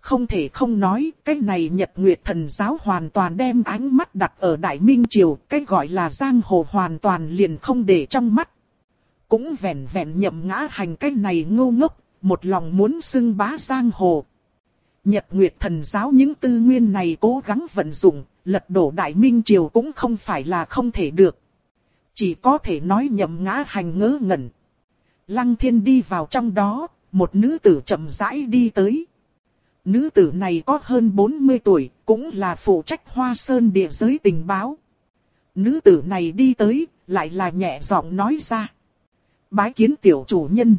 Không thể không nói, cái này Nhật Nguyệt Thần Giáo hoàn toàn đem ánh mắt đặt ở Đại Minh Triều, cái gọi là giang hồ hoàn toàn liền không để trong mắt. Cũng vẹn vẹn nhậm ngã hành cái này ngu ngốc, một lòng muốn xưng bá giang hồ. Nhật Nguyệt Thần Giáo những tư nguyên này cố gắng vận dụng, lật đổ Đại Minh Triều cũng không phải là không thể được. Chỉ có thể nói nhậm ngã hành ngớ ngẩn. Lăng thiên đi vào trong đó, một nữ tử chậm rãi đi tới. Nữ tử này có hơn 40 tuổi, cũng là phụ trách hoa sơn địa giới tình báo. Nữ tử này đi tới, lại là nhẹ giọng nói ra. Bái kiến tiểu chủ nhân.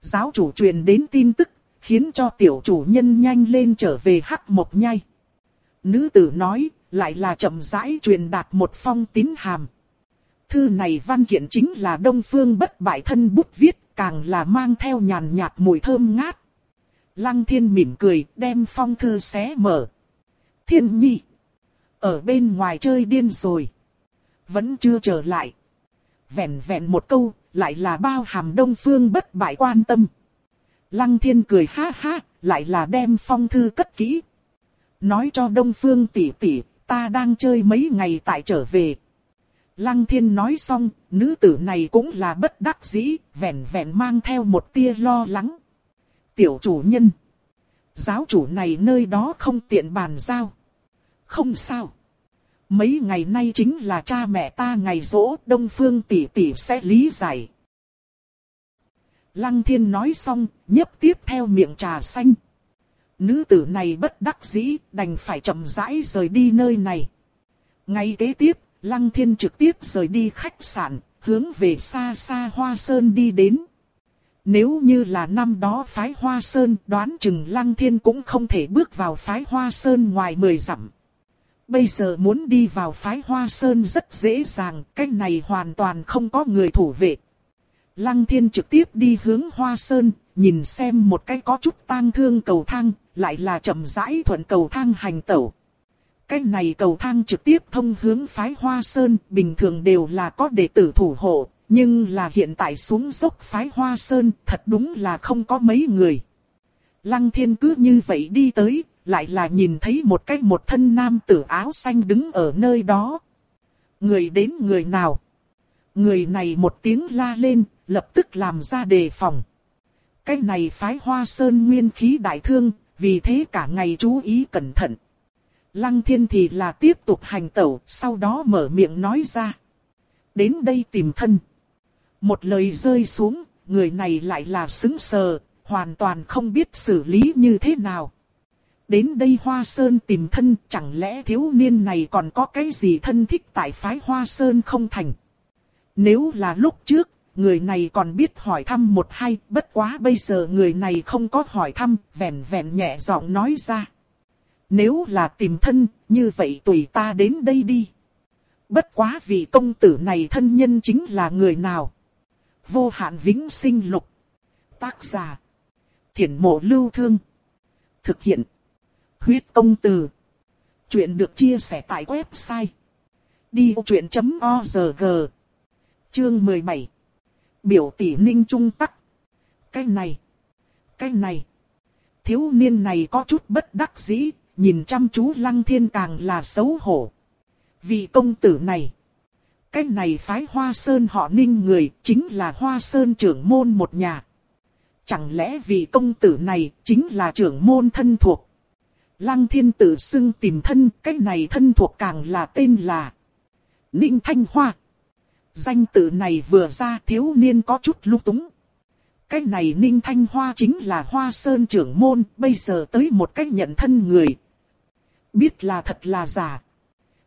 Giáo chủ truyền đến tin tức, khiến cho tiểu chủ nhân nhanh lên trở về hắc một nhai. Nữ tử nói, lại là chậm rãi truyền đạt một phong tín hàm. Thư này văn kiện chính là Đông Phương bất bại thân bút viết, càng là mang theo nhàn nhạt mùi thơm ngát. Lăng thiên mỉm cười, đem phong thư xé mở. Thiên nhi. Ở bên ngoài chơi điên rồi. Vẫn chưa trở lại. vẹn vẹn một câu, lại là bao hàm đông phương bất bại quan tâm. Lăng thiên cười ha ha, lại là đem phong thư cất kỹ. Nói cho đông phương tỷ tỷ, ta đang chơi mấy ngày tại trở về. Lăng thiên nói xong, nữ tử này cũng là bất đắc dĩ, vẻn vẹn mang theo một tia lo lắng. Tiểu chủ nhân. Giáo chủ này nơi đó không tiện bàn giao. Không sao. Mấy ngày nay chính là cha mẹ ta ngày rỗ, Đông Phương tỷ tỷ sẽ lý giải. Lăng thiên nói xong, nhấp tiếp theo miệng trà xanh. Nữ tử này bất đắc dĩ, đành phải chậm rãi rời đi nơi này. Ngay kế tiếp, Lăng thiên trực tiếp rời đi khách sạn, hướng về xa xa Hoa Sơn đi đến. Nếu như là năm đó phái Hoa Sơn đoán chừng Lăng Thiên cũng không thể bước vào phái Hoa Sơn ngoài 10 dặm. Bây giờ muốn đi vào phái Hoa Sơn rất dễ dàng, cách này hoàn toàn không có người thủ vệ. Lăng Thiên trực tiếp đi hướng Hoa Sơn, nhìn xem một cái có chút tang thương cầu thang, lại là chậm rãi thuận cầu thang hành tẩu. Cái này cầu thang trực tiếp thông hướng phái Hoa Sơn, bình thường đều là có đệ tử thủ hộ, nhưng là hiện tại xuống dốc phái Hoa Sơn, thật đúng là không có mấy người. Lăng thiên cứ như vậy đi tới, lại là nhìn thấy một cái một thân nam tử áo xanh đứng ở nơi đó. Người đến người nào? Người này một tiếng la lên, lập tức làm ra đề phòng. Cái này phái hoa sơn nguyên khí đại thương, vì thế cả ngày chú ý cẩn thận. Lăng thiên thì là tiếp tục hành tẩu, sau đó mở miệng nói ra. Đến đây tìm thân. Một lời rơi xuống, người này lại là xứng sờ, hoàn toàn không biết xử lý như thế nào. Đến đây Hoa Sơn tìm thân, chẳng lẽ thiếu niên này còn có cái gì thân thích tại phái Hoa Sơn không thành? Nếu là lúc trước, người này còn biết hỏi thăm một hai, bất quá bây giờ người này không có hỏi thăm, vẹn vẹn nhẹ giọng nói ra. Nếu là tìm thân, như vậy tùy ta đến đây đi. Bất quá vì công tử này thân nhân chính là người nào? Vô hạn vĩnh sinh lục. Tác giả. Thiển mộ lưu thương. Thực hiện. Huyết công từ. Chuyện được chia sẻ tại website. Đi vô chuyện.org Chương 17 Biểu tỷ ninh trung tắc. Cái này. Cái này. Thiếu niên này có chút bất đắc dĩ, nhìn chăm chú lăng thiên càng là xấu hổ. Vì công tử này. Cái này phái hoa sơn họ ninh người chính là hoa sơn trưởng môn một nhà. Chẳng lẽ vì công tử này chính là trưởng môn thân thuộc. Lăng thiên tử xưng tìm thân, cái này thân thuộc càng là tên là Ninh Thanh Hoa. Danh tự này vừa ra thiếu niên có chút lung túng. Cái này Ninh Thanh Hoa chính là Hoa Sơn trưởng môn, bây giờ tới một cách nhận thân người. Biết là thật là giả.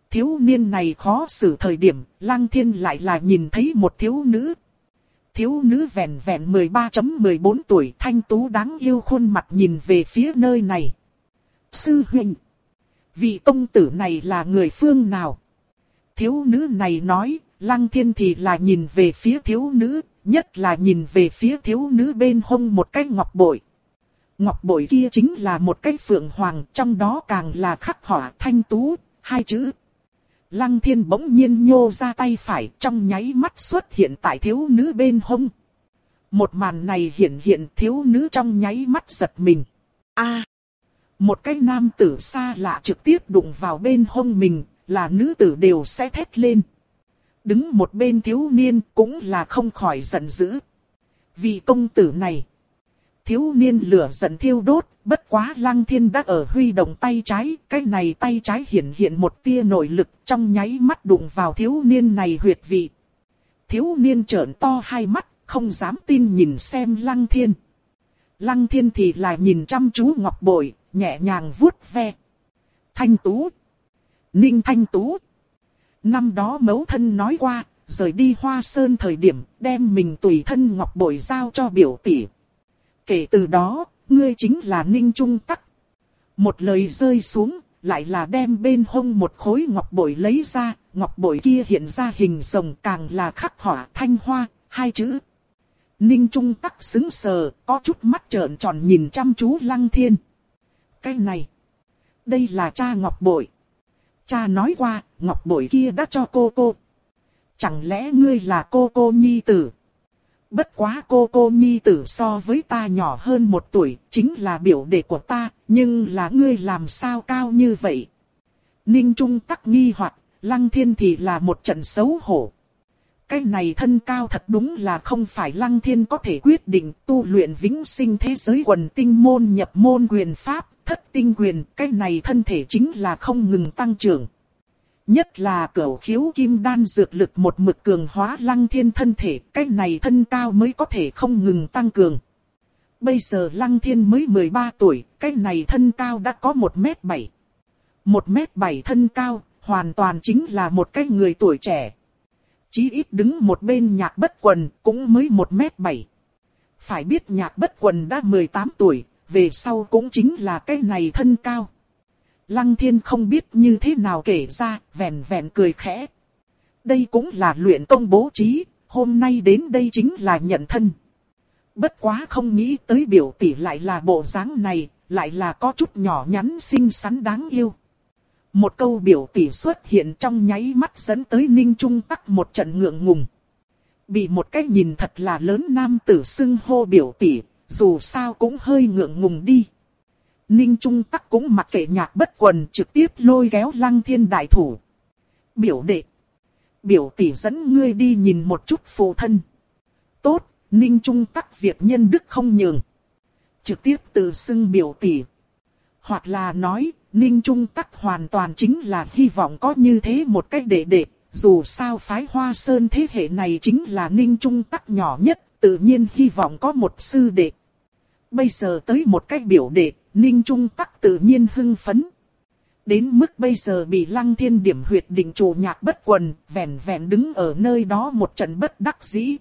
Thiếu niên này khó xử thời điểm, Lăng Thiên lại là nhìn thấy một thiếu nữ. Thiếu nữ vẹn vẹn 13.14 tuổi thanh tú đáng yêu khuôn mặt nhìn về phía nơi này. Sư huynh. Vị công tử này là người phương nào? Thiếu nữ này nói, lăng thiên thì là nhìn về phía thiếu nữ, nhất là nhìn về phía thiếu nữ bên hông một cái ngọc bội. Ngọc bội kia chính là một cái phượng hoàng, trong đó càng là khắc họa thanh tú, hai chữ. Lăng thiên bỗng nhiên nhô ra tay phải trong nháy mắt xuất hiện tại thiếu nữ bên hông. Một màn này hiện hiện thiếu nữ trong nháy mắt giật mình. a một cái nam tử xa lạ trực tiếp đụng vào bên hông mình, là nữ tử đều sẽ thét lên. Đứng một bên thiếu niên cũng là không khỏi giận dữ. Vì công tử này, thiếu niên lửa giận thiêu đốt, bất quá lăng thiên đã ở huy động tay trái, cái này tay trái hiện hiện một tia nội lực trong nháy mắt đụng vào thiếu niên này huyệt vị. Thiếu niên trợn to hai mắt, không dám tin nhìn xem lăng thiên. Lăng thiên thì lại nhìn chăm chú ngọc bội, nhẹ nhàng vuốt ve. Thanh tú. Ninh thanh tú. Năm đó mẫu thân nói qua, rời đi hoa sơn thời điểm, đem mình tùy thân ngọc bội giao cho biểu tỷ. Kể từ đó, ngươi chính là ninh trung tắc. Một lời rơi xuống, lại là đem bên hông một khối ngọc bội lấy ra, ngọc bội kia hiện ra hình rồng càng là khắc họa thanh hoa, hai chữ. Ninh Trung tắc xứng sờ, có chút mắt trợn tròn nhìn chăm chú Lăng Thiên. Cái này, đây là cha Ngọc Bội. Cha nói qua, Ngọc Bội kia đã cho cô cô. Chẳng lẽ ngươi là cô cô nhi tử? Bất quá cô cô nhi tử so với ta nhỏ hơn một tuổi, chính là biểu đệ của ta, nhưng là ngươi làm sao cao như vậy? Ninh Trung tắc nghi hoặc, Lăng Thiên thì là một trận xấu hổ. Cái này thân cao thật đúng là không phải Lăng Thiên có thể quyết định tu luyện vĩnh sinh thế giới quần tinh môn nhập môn quyền pháp, thất tinh quyền, cái này thân thể chính là không ngừng tăng trưởng. Nhất là cửu khiếu kim đan dược lực một mực cường hóa lăng thiên thân thể, cái này thân cao mới có thể không ngừng tăng cường. Bây giờ lăng thiên mới 13 tuổi, cái này thân cao đã có 1m7. 1m7 thân cao, hoàn toàn chính là một cái người tuổi trẻ. Chí ít đứng một bên nhạc bất quần, cũng mới 1m7. Phải biết nhạc bất quần đã 18 tuổi, về sau cũng chính là cái này thân cao. Lăng thiên không biết như thế nào kể ra, vẹn vẹn cười khẽ. Đây cũng là luyện công bố trí, hôm nay đến đây chính là nhận thân. Bất quá không nghĩ tới biểu tỷ lại là bộ dáng này, lại là có chút nhỏ nhắn xinh xắn đáng yêu. Một câu biểu tỷ xuất hiện trong nháy mắt dẫn tới Ninh Trung tắc một trận ngượng ngùng. Bị một cái nhìn thật là lớn nam tử xưng hô biểu tỷ, dù sao cũng hơi ngượng ngùng đi. Ninh Trung Tắc cũng mặc kệ nhạc bất quần trực tiếp lôi kéo lăng thiên đại thủ. Biểu đệ. Biểu tỷ dẫn ngươi đi nhìn một chút phụ thân. Tốt, Ninh Trung Tắc việc nhân đức không nhường. Trực tiếp từ xưng biểu tỷ. Hoặc là nói, Ninh Trung Tắc hoàn toàn chính là hy vọng có như thế một cách đệ đệ. Dù sao phái Hoa Sơn thế hệ này chính là Ninh Trung Tắc nhỏ nhất, tự nhiên hy vọng có một sư đệ. Bây giờ tới một cách biểu đệ, Ninh Trung Tắc tự nhiên hưng phấn. Đến mức bây giờ bị lăng thiên điểm huyệt định chủ nhạc bất quần, vẹn vẹn đứng ở nơi đó một trận bất đắc dĩ.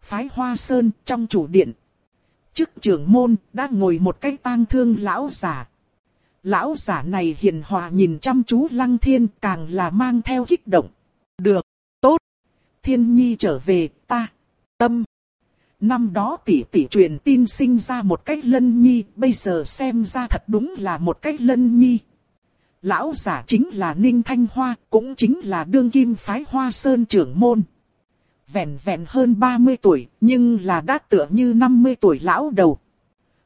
Phái Hoa Sơn trong chủ điện. Chức trưởng môn đã ngồi một cái tang thương lão giả. Lão giả này hiền hòa nhìn chăm chú lăng thiên càng là mang theo kích động. Được, tốt. Thiên nhi trở về, ta, tâm. Năm đó tỷ tỷ truyền tin sinh ra một cách lân nhi, bây giờ xem ra thật đúng là một cách lân nhi. Lão giả chính là Ninh Thanh Hoa, cũng chính là đương kim phái Hoa Sơn trưởng môn. Vẹn vẹn hơn 30 tuổi, nhưng là đã tựa như 50 tuổi lão đầu.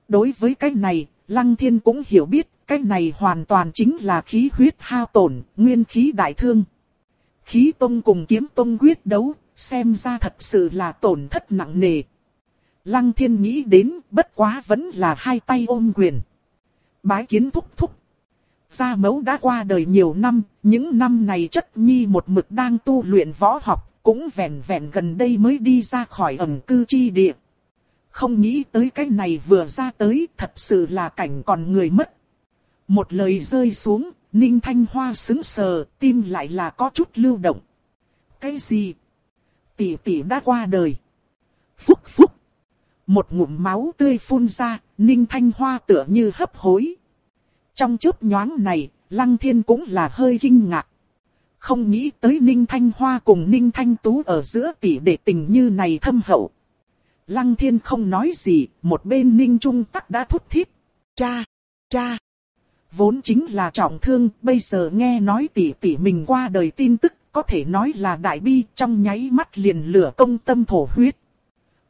Đối với cái này, Lăng Thiên cũng hiểu biết, cái này hoàn toàn chính là khí huyết hao tổn, nguyên khí đại thương. Khí tông cùng kiếm tông quyết đấu, xem ra thật sự là tổn thất nặng nề. Lăng thiên nghĩ đến bất quá vẫn là hai tay ôm quyền. Bái kiến thúc thúc. Gia mẫu đã qua đời nhiều năm, những năm này chất nhi một mực đang tu luyện võ học, cũng vẹn vẹn gần đây mới đi ra khỏi ẩn cư chi địa. Không nghĩ tới cái này vừa ra tới, thật sự là cảnh còn người mất. Một lời rơi xuống, Ninh Thanh Hoa sững sờ, tim lại là có chút lưu động. Cái gì? Tỷ tỷ đã qua đời. Phúc phúc. Một ngụm máu tươi phun ra, Ninh Thanh Hoa tựa như hấp hối. Trong chớp nhoáng này, Lăng Thiên cũng là hơi kinh ngạc. Không nghĩ tới Ninh Thanh Hoa cùng Ninh Thanh Tú ở giữa tỷ đệ tình như này thâm hậu. Lăng Thiên không nói gì, một bên Ninh Trung Tắc đã thút thít. Cha, cha. Vốn chính là trọng thương, bây giờ nghe nói tỷ tỷ mình qua đời tin tức, có thể nói là đại bi trong nháy mắt liền lửa công tâm thổ huyết.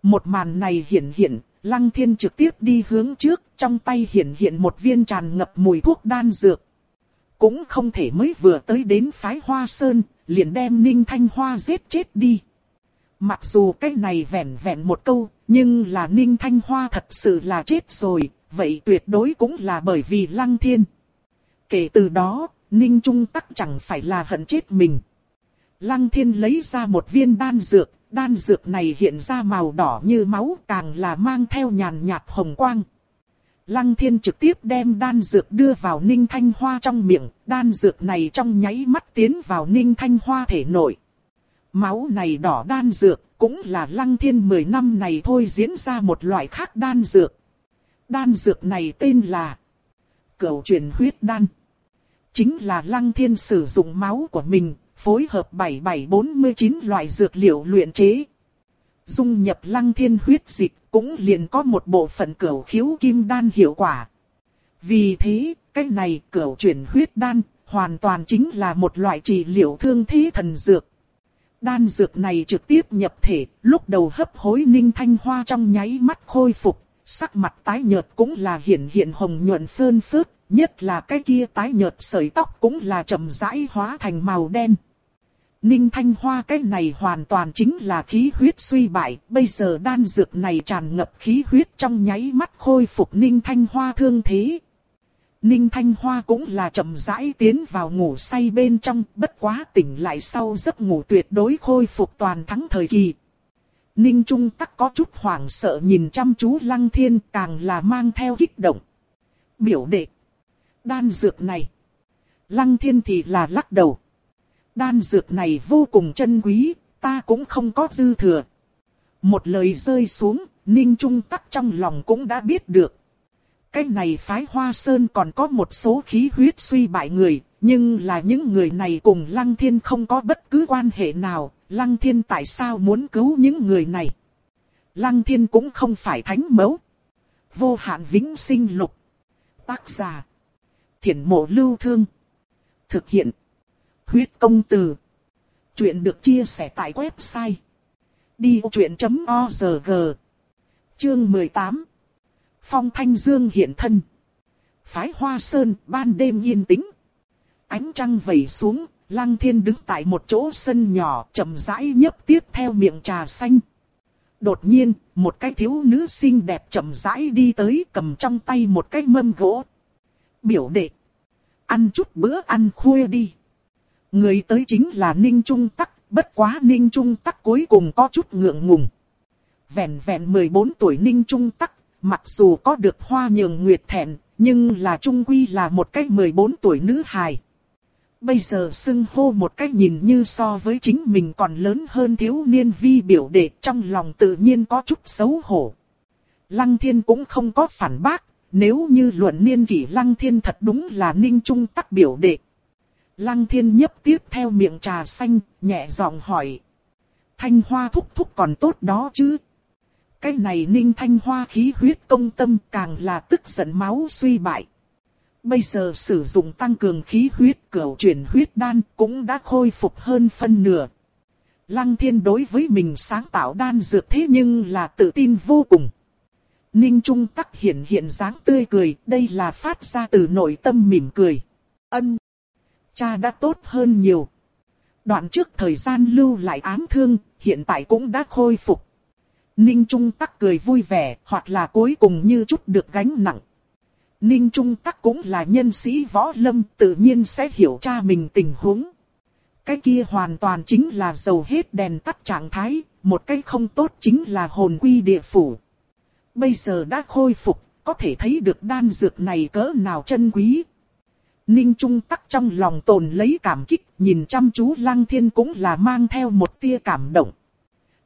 Một màn này hiện hiện, Lăng Thiên trực tiếp đi hướng trước, trong tay hiện hiện một viên tràn ngập mùi thuốc đan dược. Cũng không thể mới vừa tới đến phái Hoa Sơn, liền đem Ninh Thanh Hoa giết chết đi. Mặc dù cái này vẹn vẹn một câu, nhưng là Ninh Thanh Hoa thật sự là chết rồi, vậy tuyệt đối cũng là bởi vì Lăng Thiên. Kể từ đó, Ninh Trung Tắc chẳng phải là hận chết mình. Lăng Thiên lấy ra một viên đan dược, đan dược này hiện ra màu đỏ như máu càng là mang theo nhàn nhạt hồng quang. Lăng thiên trực tiếp đem đan dược đưa vào ninh thanh hoa trong miệng, đan dược này trong nháy mắt tiến vào ninh thanh hoa thể nội. Máu này đỏ đan dược, cũng là lăng thiên 10 năm này thôi diễn ra một loại khác đan dược. Đan dược này tên là Cửu truyền huyết đan. Chính là lăng thiên sử dụng máu của mình, phối hợp 7749 loại dược liệu luyện chế. Dung nhập lăng thiên huyết dịch cũng liền có một bộ phận cửu khiếu kim đan hiệu quả. Vì thế, cái này cửu chuyển huyết đan, hoàn toàn chính là một loại trị liệu thương thế thần dược. Đan dược này trực tiếp nhập thể, lúc đầu hấp hối ninh thanh hoa trong nháy mắt khôi phục, sắc mặt tái nhợt cũng là hiện hiện hồng nhuận phơn phớt, nhất là cái kia tái nhợt sợi tóc cũng là chậm rãi hóa thành màu đen. Ninh Thanh Hoa cái này hoàn toàn chính là khí huyết suy bại, bây giờ đan dược này tràn ngập khí huyết trong nháy mắt khôi phục Ninh Thanh Hoa thương thế. Ninh Thanh Hoa cũng là chậm rãi tiến vào ngủ say bên trong, bất quá tỉnh lại sau giấc ngủ tuyệt đối khôi phục toàn thắng thời kỳ. Ninh Trung Tắc có chút hoảng sợ nhìn chăm chú Lăng Thiên càng là mang theo kích động. Biểu đệ. Đan dược này. Lăng Thiên thì là lắc đầu. Đan dược này vô cùng chân quý, ta cũng không có dư thừa. Một lời rơi xuống, Ninh Trung Tắc trong lòng cũng đã biết được. Cái này phái Hoa Sơn còn có một số khí huyết suy bại người, nhưng là những người này cùng Lăng Thiên không có bất cứ quan hệ nào, Lăng Thiên tại sao muốn cứu những người này? Lăng Thiên cũng không phải thánh mẫu. Vô hạn vĩnh sinh lục. Tác giả. Thiển mộ lưu thương. Thực hiện. Huyết công từ. Chuyện được chia sẻ tại website. Đi truyện.org Chương 18 Phong Thanh Dương hiện thân. Phái Hoa Sơn ban đêm yên tĩnh. Ánh trăng vẩy xuống, Lăng Thiên đứng tại một chỗ sân nhỏ chậm rãi nhấp tiếp theo miệng trà xanh. Đột nhiên, một cái thiếu nữ xinh đẹp chậm rãi đi tới cầm trong tay một cái mâm gỗ. Biểu đệ. Ăn chút bữa ăn khuya đi. Người tới chính là Ninh Trung Tắc, bất quá Ninh Trung Tắc cuối cùng có chút ngượng ngùng. Vẹn vẹn 14 tuổi Ninh Trung Tắc, mặc dù có được hoa nhường nguyệt thẹn, nhưng là Trung Quy là một cách 14 tuổi nữ hài. Bây giờ xưng hô một cách nhìn như so với chính mình còn lớn hơn thiếu niên vi biểu đệ trong lòng tự nhiên có chút xấu hổ. Lăng thiên cũng không có phản bác, nếu như luận niên kỷ lăng thiên thật đúng là ninh trung tắc biểu đệ. Lăng thiên nhấp tiếp theo miệng trà xanh, nhẹ giọng hỏi. Thanh hoa thúc thúc còn tốt đó chứ? Cái này ninh thanh hoa khí huyết công tâm càng là tức giận máu suy bại. Bây giờ sử dụng tăng cường khí huyết cửu chuyển huyết đan cũng đã khôi phục hơn phân nửa. Lăng thiên đối với mình sáng tạo đan dược thế nhưng là tự tin vô cùng. Ninh Trung tắc hiện hiện dáng tươi cười, đây là phát ra từ nội tâm mỉm cười. Ân. Cha đã tốt hơn nhiều. Đoạn trước thời gian lưu lại ám thương, hiện tại cũng đã khôi phục. Ninh Trung tắc cười vui vẻ, hoặc là cuối cùng như chút được gánh nặng. Ninh Trung Tắc cũng là nhân sĩ võ lâm tự nhiên sẽ hiểu cha mình tình huống. Cái kia hoàn toàn chính là dầu hết đèn tắt trạng thái, một cái không tốt chính là hồn quy địa phủ. Bây giờ đã khôi phục, có thể thấy được đan dược này cỡ nào chân quý. Ninh Trung Tắc trong lòng tồn lấy cảm kích, nhìn chăm chú Lăng Thiên cũng là mang theo một tia cảm động.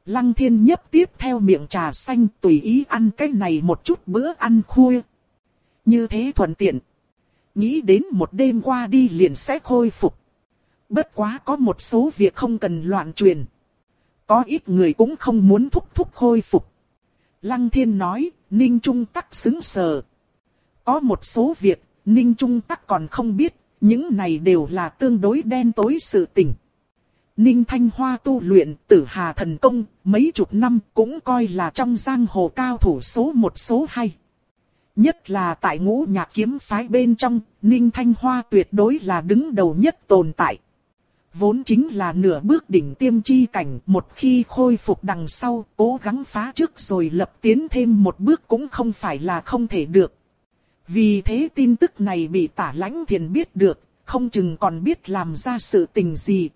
Lăng Thiên nhấp tiếp theo miệng trà xanh tùy ý ăn cái này một chút bữa ăn khuya. Như thế thuận tiện. Nghĩ đến một đêm qua đi liền sẽ khôi phục. Bất quá có một số việc không cần loạn truyền. Có ít người cũng không muốn thúc thúc khôi phục. Lăng thiên nói, Ninh Trung Tắc xứng sờ. Có một số việc, Ninh Trung Tắc còn không biết, những này đều là tương đối đen tối sự tình. Ninh Thanh Hoa tu luyện tử hà thần công, mấy chục năm cũng coi là trong giang hồ cao thủ số một số hai. Nhất là tại ngũ nhạc kiếm phái bên trong, Ninh Thanh Hoa tuyệt đối là đứng đầu nhất tồn tại. Vốn chính là nửa bước đỉnh tiêm chi cảnh, một khi khôi phục đằng sau, cố gắng phá trước rồi lập tiến thêm một bước cũng không phải là không thể được. Vì thế tin tức này bị tả lãnh thiền biết được, không chừng còn biết làm ra sự tình gì.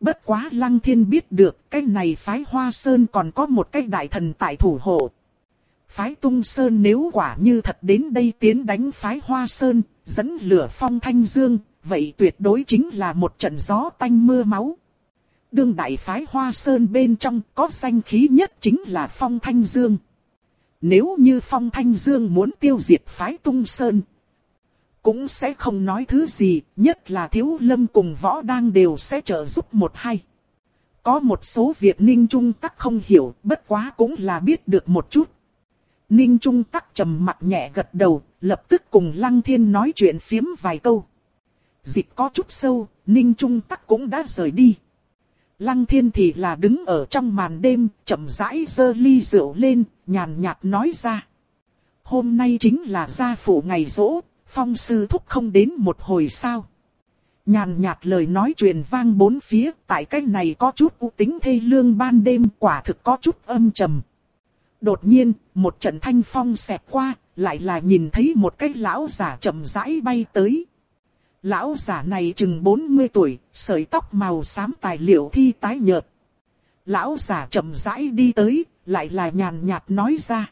Bất quá lăng thiên biết được, cái này phái hoa sơn còn có một cái đại thần tại thủ hộ. Phái tung sơn nếu quả như thật đến đây tiến đánh phái hoa sơn, dẫn lửa phong thanh dương, vậy tuyệt đối chính là một trận gió tanh mưa máu. Đương đại phái hoa sơn bên trong có danh khí nhất chính là phong thanh dương. Nếu như phong thanh dương muốn tiêu diệt phái tung sơn, cũng sẽ không nói thứ gì, nhất là thiếu lâm cùng võ đang đều sẽ trợ giúp một hay. Có một số việc ninh trung tắc không hiểu, bất quá cũng là biết được một chút. Ninh Trung Tắc trầm mặt nhẹ gật đầu, lập tức cùng Lăng Thiên nói chuyện phiếm vài câu. Dịch có chút sâu, Ninh Trung Tắc cũng đã rời đi. Lăng thiên thì là đứng ở trong màn đêm, chậm rãi dơ ly rượu lên, nhàn nhạt nói ra. Hôm nay chính là gia phụ ngày rỗ, phong sư thúc không đến một hồi sao. Nhàn nhạt lời nói truyền vang bốn phía, tại cái này có chút u tính thê lương ban đêm quả thực có chút âm trầm. Đột nhiên, một trận thanh phong xẹt qua, lại là nhìn thấy một cái lão giả chậm rãi bay tới. Lão giả này chừng 40 tuổi, sợi tóc màu xám tài liệu thi tái nhợt. Lão giả chậm rãi đi tới, lại là nhàn nhạt nói ra.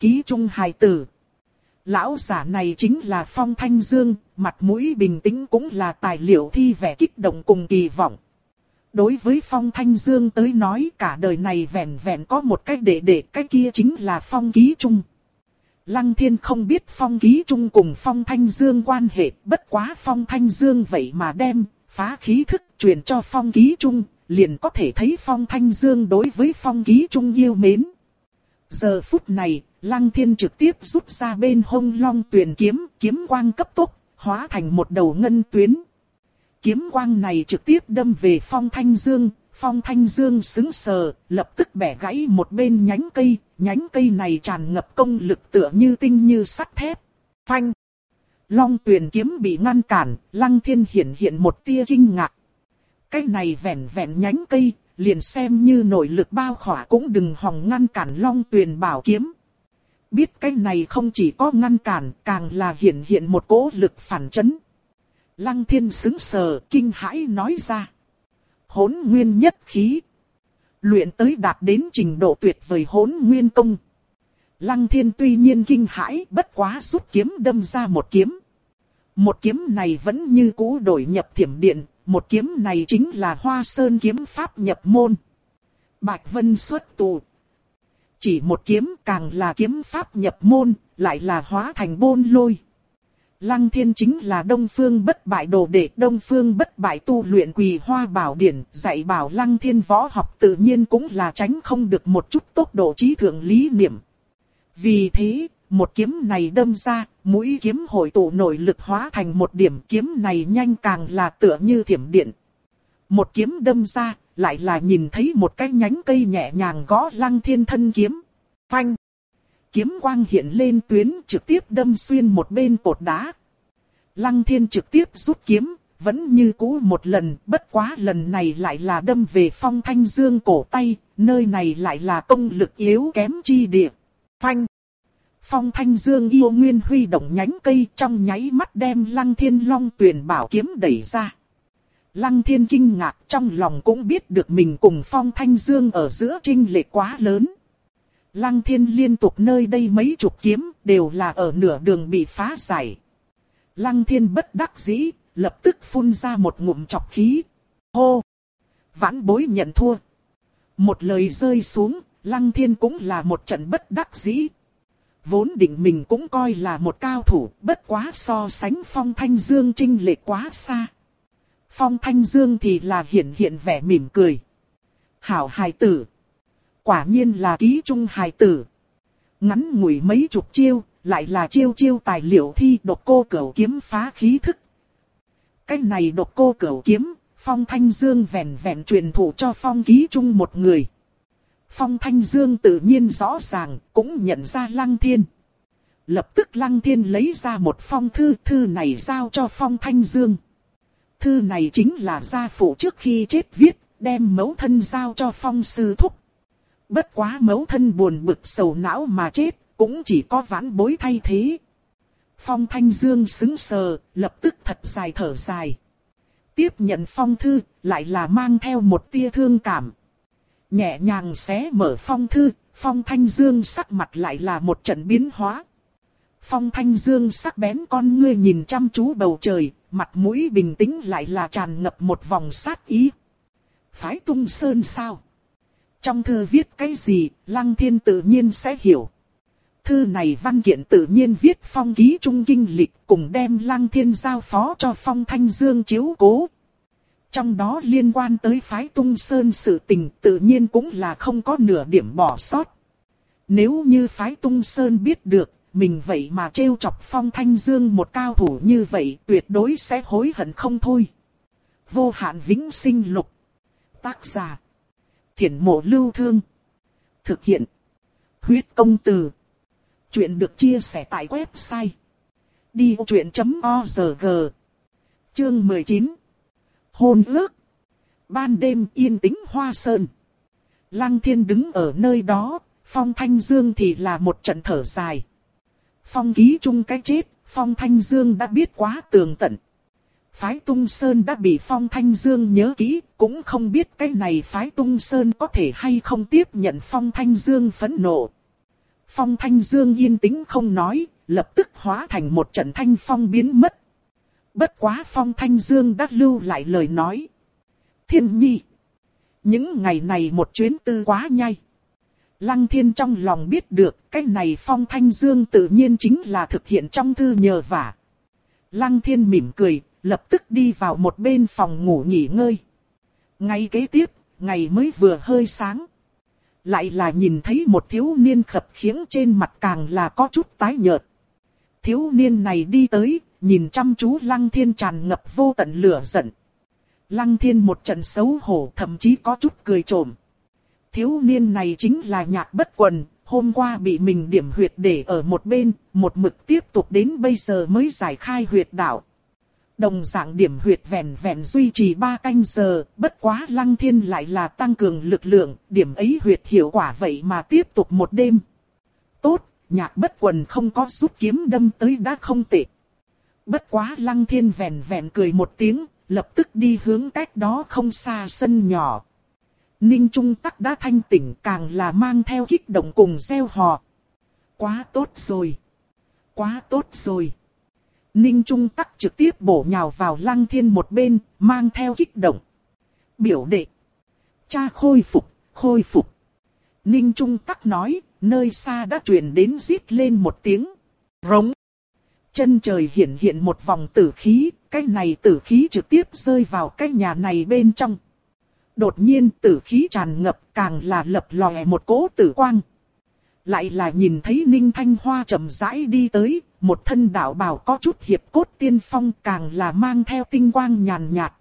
Ký trung hài tử. Lão giả này chính là Phong Thanh Dương, mặt mũi bình tĩnh cũng là tài liệu thi vẻ kích động cùng kỳ vọng. Đối với Phong Thanh Dương tới nói cả đời này vẹn vẹn có một cách để để cái kia chính là Phong Ký Trung. Lăng Thiên không biết Phong Ký Trung cùng Phong Thanh Dương quan hệ, bất quá Phong Thanh Dương vậy mà đem, phá khí thức truyền cho Phong Ký Trung, liền có thể thấy Phong Thanh Dương đối với Phong Ký Trung yêu mến. Giờ phút này, Lăng Thiên trực tiếp rút ra bên hông long tuyển kiếm, kiếm quang cấp tốc, hóa thành một đầu ngân tuyến. Kiếm quang này trực tiếp đâm về Phong Thanh Dương, Phong Thanh Dương xứng sờ, lập tức bẻ gãy một bên nhánh cây, nhánh cây này tràn ngập công lực tựa như tinh như sắt thép. Phanh! Long tuyển kiếm bị ngăn cản, Lăng Thiên hiện hiện một tia kinh ngạc. Cái này vẹn vẹn nhánh cây, liền xem như nội lực bao khỏa cũng đừng hòng ngăn cản long tuyền bảo kiếm. Biết cái này không chỉ có ngăn cản, càng là hiện hiện một cỗ lực phản chấn. Lăng thiên xứng sờ, kinh hãi nói ra hỗn nguyên nhất khí. Luyện tới đạt đến trình độ tuyệt vời hỗn nguyên công. Lăng thiên tuy nhiên kinh hãi, bất quá rút kiếm đâm ra một kiếm. Một kiếm này vẫn như cũ đổi nhập thiểm điện, một kiếm này chính là hoa sơn kiếm pháp nhập môn. Bạch Vân xuất tù. Chỉ một kiếm càng là kiếm pháp nhập môn, lại là hóa thành bôn lôi. Lăng thiên chính là đông phương bất bại đồ đệ đông phương bất bại tu luyện quỳ hoa bảo điển, dạy bảo lăng thiên võ học tự nhiên cũng là tránh không được một chút tốc độ trí thượng lý niệm. Vì thế, một kiếm này đâm ra, mũi kiếm hội tụ nội lực hóa thành một điểm kiếm này nhanh càng là tựa như thiểm điện. Một kiếm đâm ra, lại là nhìn thấy một cái nhánh cây nhẹ nhàng gõ lăng thiên thân kiếm. Phanh! Kiếm quang hiện lên tuyến trực tiếp đâm xuyên một bên cột đá. Lăng thiên trực tiếp rút kiếm, vẫn như cũ một lần, bất quá lần này lại là đâm về phong thanh dương cổ tay, nơi này lại là công lực yếu kém chi địa. Phanh! Phong Thanh Dương yêu nguyên huy động nhánh cây trong nháy mắt đem Lăng Thiên Long tuyển bảo kiếm đẩy ra. Lăng Thiên kinh ngạc trong lòng cũng biết được mình cùng Phong Thanh Dương ở giữa trinh lệ quá lớn. Lăng Thiên liên tục nơi đây mấy chục kiếm đều là ở nửa đường bị phá giải. Lăng Thiên bất đắc dĩ, lập tức phun ra một ngụm chọc khí. Hô! Vãn bối nhận thua. Một lời rơi xuống, Lăng Thiên cũng là một trận bất đắc dĩ vốn định mình cũng coi là một cao thủ, bất quá so sánh Phong Thanh Dương trinh lệ quá xa. Phong Thanh Dương thì là hiện hiện vẻ mỉm cười. Hảo hài tử. Quả nhiên là ký trung hài tử. Ngắn ngủi mấy chục chiêu, lại là chiêu chiêu tài liệu thi độc cô cửu kiếm phá khí thức. Cái này độc cô cửu kiếm, Phong Thanh Dương vẹn vẹn truyền thụ cho Phong ký trung một người. Phong Thanh Dương tự nhiên rõ ràng, cũng nhận ra Lăng Thiên. Lập tức Lăng Thiên lấy ra một phong thư, thư này giao cho Phong Thanh Dương. Thư này chính là gia phụ trước khi chết viết, đem mẫu thân giao cho Phong Sư Thúc. Bất quá mẫu thân buồn bực sầu não mà chết, cũng chỉ có vãn bối thay thế. Phong Thanh Dương xứng sờ, lập tức thật dài thở dài. Tiếp nhận phong thư, lại là mang theo một tia thương cảm. Nhẹ nhàng xé mở phong thư, phong thanh dương sắc mặt lại là một trận biến hóa. Phong thanh dương sắc bén con ngươi nhìn chăm chú bầu trời, mặt mũi bình tĩnh lại là tràn ngập một vòng sát ý. Phái tung sơn sao? Trong thư viết cái gì, lăng thiên tự nhiên sẽ hiểu. Thư này văn kiện tự nhiên viết phong ký trung kinh lịch cùng đem lăng thiên giao phó cho phong thanh dương chiếu cố. Trong đó liên quan tới phái tung sơn sự tình tự nhiên cũng là không có nửa điểm bỏ sót. Nếu như phái tung sơn biết được, mình vậy mà trêu chọc phong thanh dương một cao thủ như vậy tuyệt đối sẽ hối hận không thôi. Vô hạn vĩnh sinh lục. Tác giả. Thiển mộ lưu thương. Thực hiện. Huyết công từ. Chuyện được chia sẻ tại website. Đi truyện.org Chương 19 Hôn ước Ban đêm yên tĩnh hoa sơn. Lăng thiên đứng ở nơi đó, phong thanh dương thì là một trận thở dài. Phong ký chung cái chết, phong thanh dương đã biết quá tường tận. Phái tung sơn đã bị phong thanh dương nhớ kỹ, cũng không biết cái này phái tung sơn có thể hay không tiếp nhận phong thanh dương phẫn nộ. Phong thanh dương yên tĩnh không nói, lập tức hóa thành một trận thanh phong biến mất. Bất quá phong thanh dương đã lưu lại lời nói. Thiên nhi. Những ngày này một chuyến tư quá nhai. Lăng thiên trong lòng biết được cái này phong thanh dương tự nhiên chính là thực hiện trong thư nhờ vả. Lăng thiên mỉm cười, lập tức đi vào một bên phòng ngủ nghỉ ngơi. Ngay kế tiếp, ngày mới vừa hơi sáng. Lại là nhìn thấy một thiếu niên khập khiễng trên mặt càng là có chút tái nhợt. Thiếu niên này đi tới, nhìn chăm chú lăng thiên tràn ngập vô tận lửa giận. Lăng thiên một trận xấu hổ thậm chí có chút cười trộm. Thiếu niên này chính là nhạc bất quần, hôm qua bị mình điểm huyệt để ở một bên, một mực tiếp tục đến bây giờ mới giải khai huyệt đạo. Đồng dạng điểm huyệt vẹn vẹn duy trì 3 canh giờ, bất quá lăng thiên lại là tăng cường lực lượng, điểm ấy huyệt hiệu quả vậy mà tiếp tục một đêm. Tốt, nhạc bất quần không có rút kiếm đâm tới đã không tệ. Bất quá lăng thiên vẹn vẹn cười một tiếng, lập tức đi hướng cách đó không xa sân nhỏ. Ninh Trung Tắc đã thanh tỉnh càng là mang theo kích động cùng gieo hò. Quá tốt rồi. Quá tốt rồi. Ninh Trung Tắc trực tiếp bổ nhào vào lăng thiên một bên, mang theo kích động. Biểu đệ. Cha khôi phục, khôi phục. Ninh Trung Tắc nói, nơi xa đã truyền đến rít lên một tiếng. Rống. Chân trời hiện hiện một vòng tử khí, cái này tử khí trực tiếp rơi vào cái nhà này bên trong. Đột nhiên tử khí tràn ngập càng là lập lòe một cỗ tử quang. Lại là nhìn thấy Ninh Thanh Hoa chậm rãi đi tới, một thân đạo bào có chút hiệp cốt tiên phong càng là mang theo tinh quang nhàn nhạt.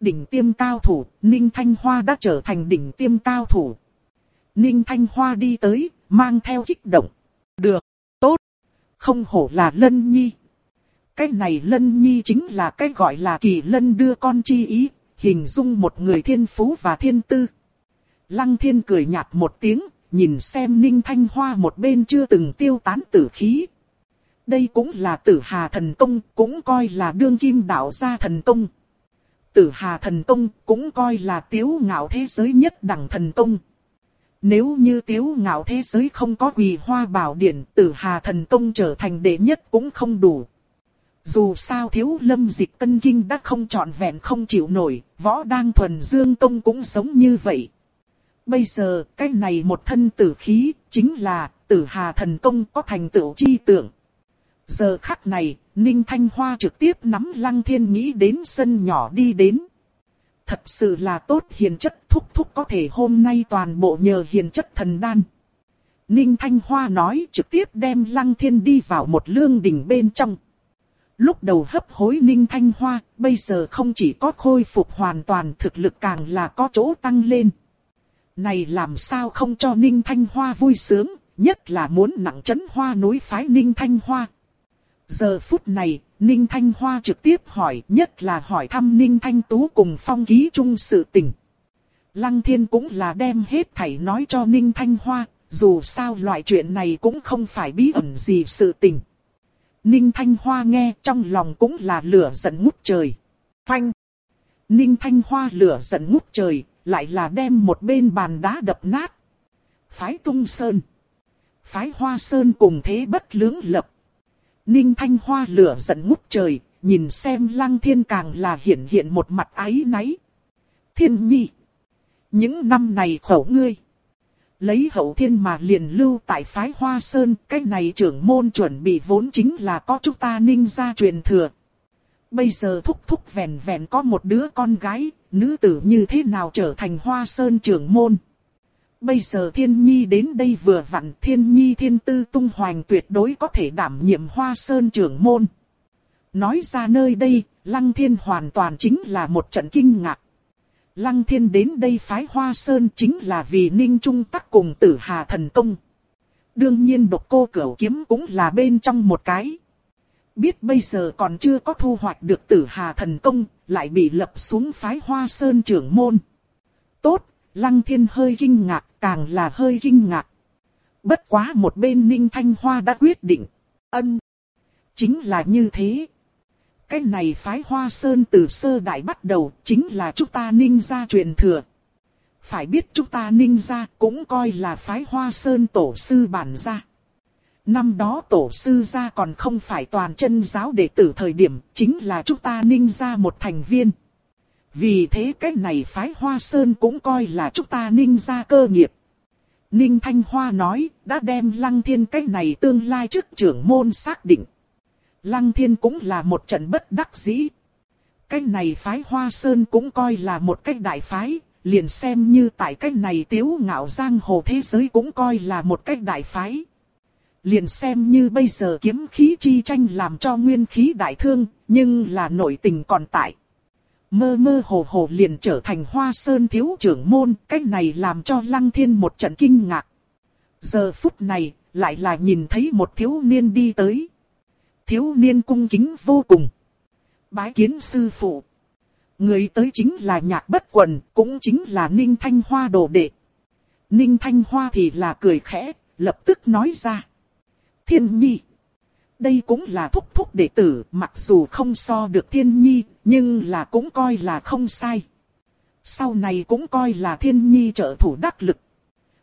Đỉnh tiêm cao thủ, Ninh Thanh Hoa đã trở thành đỉnh tiêm cao thủ. Ninh Thanh Hoa đi tới, mang theo kích động. Được, tốt, không hổ là Lân Nhi. Cái này Lân Nhi chính là cái gọi là kỳ lân đưa con chi ý, hình dung một người thiên phú và thiên tư. Lăng thiên cười nhạt một tiếng, nhìn xem Ninh Thanh Hoa một bên chưa từng tiêu tán tử khí. Đây cũng là tử hà thần công, cũng coi là đương kim đạo gia thần công. Tử hà thần công cũng coi là tiếu ngạo thế giới nhất đẳng thần công. Nếu như tiếu ngạo thế giới không có quỳ hoa bảo điển, tử hà thần công trở thành đệ nhất cũng không đủ. Dù sao thiếu lâm dịch tân kinh đã không trọn vẹn không chịu nổi, võ đang thuần dương công cũng sống như vậy. Bây giờ, cái này một thân tử khí, chính là tử hà thần công có thành tựu chi tượng. Giờ khắc này, Ninh Thanh Hoa trực tiếp nắm Lăng Thiên nghĩ đến sân nhỏ đi đến. Thật sự là tốt hiền chất thúc thúc có thể hôm nay toàn bộ nhờ hiền chất thần đan. Ninh Thanh Hoa nói trực tiếp đem Lăng Thiên đi vào một lương đỉnh bên trong. Lúc đầu hấp hối Ninh Thanh Hoa, bây giờ không chỉ có khôi phục hoàn toàn thực lực càng là có chỗ tăng lên. Này làm sao không cho Ninh Thanh Hoa vui sướng, nhất là muốn nặng chấn hoa núi phái Ninh Thanh Hoa. Giờ phút này, Ninh Thanh Hoa trực tiếp hỏi, nhất là hỏi thăm Ninh Thanh Tú cùng phong ký chung sự tình. Lăng Thiên cũng là đem hết thảy nói cho Ninh Thanh Hoa, dù sao loại chuyện này cũng không phải bí ẩn gì sự tình. Ninh Thanh Hoa nghe trong lòng cũng là lửa giận ngút trời. Phanh! Ninh Thanh Hoa lửa giận ngút trời, lại là đem một bên bàn đá đập nát. Phái tung sơn. Phái hoa sơn cùng thế bất lưỡng lập. Ninh Thanh Hoa lửa giận ngút trời, nhìn xem lăng thiên càng là hiện hiện một mặt ái náy. Thiên nhi. Những năm này khẩu ngươi. Lấy hậu thiên mà liền lưu tại phái Hoa Sơn, cái này trưởng môn chuẩn bị vốn chính là có chúng ta ninh ra truyền thừa. Bây giờ thúc thúc vẹn vẹn có một đứa con gái, nữ tử như thế nào trở thành Hoa Sơn trưởng môn. Bây giờ thiên nhi đến đây vừa vặn thiên nhi thiên tư tung hoành tuyệt đối có thể đảm nhiệm Hoa Sơn trưởng môn. Nói ra nơi đây, Lăng Thiên hoàn toàn chính là một trận kinh ngạc. Lăng thiên đến đây phái hoa sơn chính là vì ninh trung tắc cùng tử hà thần công. Đương nhiên độc cô cửu kiếm cũng là bên trong một cái. Biết bây giờ còn chưa có thu hoạch được tử hà thần công, lại bị lập xuống phái hoa sơn trưởng môn. Tốt, lăng thiên hơi kinh ngạc, càng là hơi kinh ngạc. Bất quá một bên ninh thanh hoa đã quyết định. Ân. Chính là như thế. Cái này phái hoa sơn từ sơ đại bắt đầu chính là chúng ta ninh gia truyền thừa. Phải biết chúng ta ninh gia cũng coi là phái hoa sơn tổ sư bản gia. Năm đó tổ sư gia còn không phải toàn chân giáo đệ tử thời điểm, chính là chúng ta ninh gia một thành viên. Vì thế cái này phái hoa sơn cũng coi là chúng ta ninh gia cơ nghiệp. Ninh Thanh Hoa nói, đã đem lăng thiên cái này tương lai chức trưởng môn xác định. Lăng thiên cũng là một trận bất đắc dĩ. Cái này phái hoa sơn cũng coi là một cách đại phái, liền xem như tại cái này tiếu ngạo giang hồ thế giới cũng coi là một cách đại phái. Liền xem như bây giờ kiếm khí chi tranh làm cho nguyên khí đại thương, nhưng là nội tình còn tại. Mơ mơ hồ hồ liền trở thành hoa sơn thiếu trưởng môn, cái này làm cho lăng thiên một trận kinh ngạc. Giờ phút này, lại là nhìn thấy một thiếu niên đi tới. Thiếu niên cung kính vô cùng. Bái kiến sư phụ. Người tới chính là nhạc bất quần, cũng chính là Ninh Thanh Hoa đồ đệ. Ninh Thanh Hoa thì là cười khẽ, lập tức nói ra. Thiên nhi. Đây cũng là thúc thúc đệ tử, mặc dù không so được thiên nhi, nhưng là cũng coi là không sai. Sau này cũng coi là thiên nhi trợ thủ đắc lực.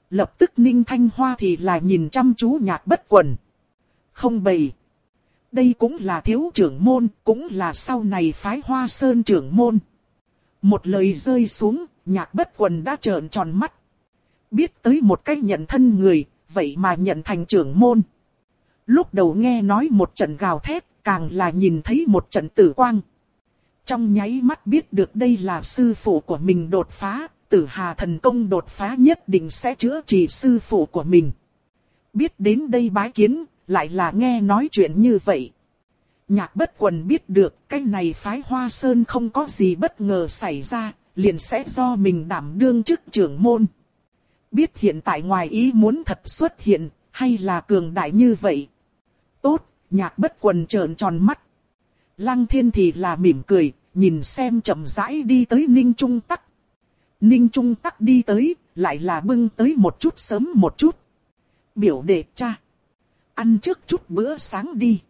Lập tức Ninh Thanh Hoa thì là nhìn chăm chú nhạc bất quần. Không bầy. Đây cũng là thiếu trưởng môn, cũng là sau này phái hoa sơn trưởng môn. Một lời rơi xuống, nhạc bất quần đã trợn tròn mắt. Biết tới một cách nhận thân người, vậy mà nhận thành trưởng môn. Lúc đầu nghe nói một trận gào thét, càng là nhìn thấy một trận tử quang. Trong nháy mắt biết được đây là sư phụ của mình đột phá, tử hà thần công đột phá nhất định sẽ chữa trị sư phụ của mình. Biết đến đây bái kiến, lại là nghe nói chuyện như vậy. Nhạc bất quần biết được cái này phái hoa sơn không có gì bất ngờ xảy ra, liền sẽ do mình đảm đương chức trưởng môn. Biết hiện tại ngoài ý muốn thật xuất hiện, hay là cường đại như vậy. Nhạc bất quần trợn tròn mắt. Lăng thiên thì là mỉm cười, nhìn xem chậm rãi đi tới Ninh Trung Tắc. Ninh Trung Tắc đi tới, lại là bưng tới một chút sớm một chút. Biểu đệ cha ăn trước chút bữa sáng đi.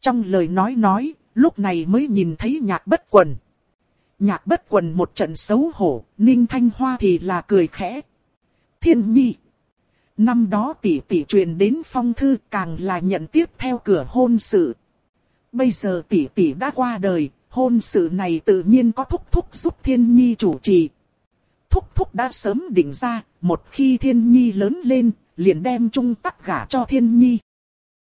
Trong lời nói nói, lúc này mới nhìn thấy nhạc bất quần. Nhạc bất quần một trận xấu hổ, ninh thanh hoa thì là cười khẽ. Thiên nhi. Năm đó tỷ tỷ truyền đến phong thư càng là nhận tiếp theo cửa hôn sự. Bây giờ tỷ tỷ đã qua đời, hôn sự này tự nhiên có thúc thúc giúp thiên nhi chủ trì. Thúc thúc đã sớm định ra, một khi thiên nhi lớn lên, liền đem trung tắc gả cho thiên nhi.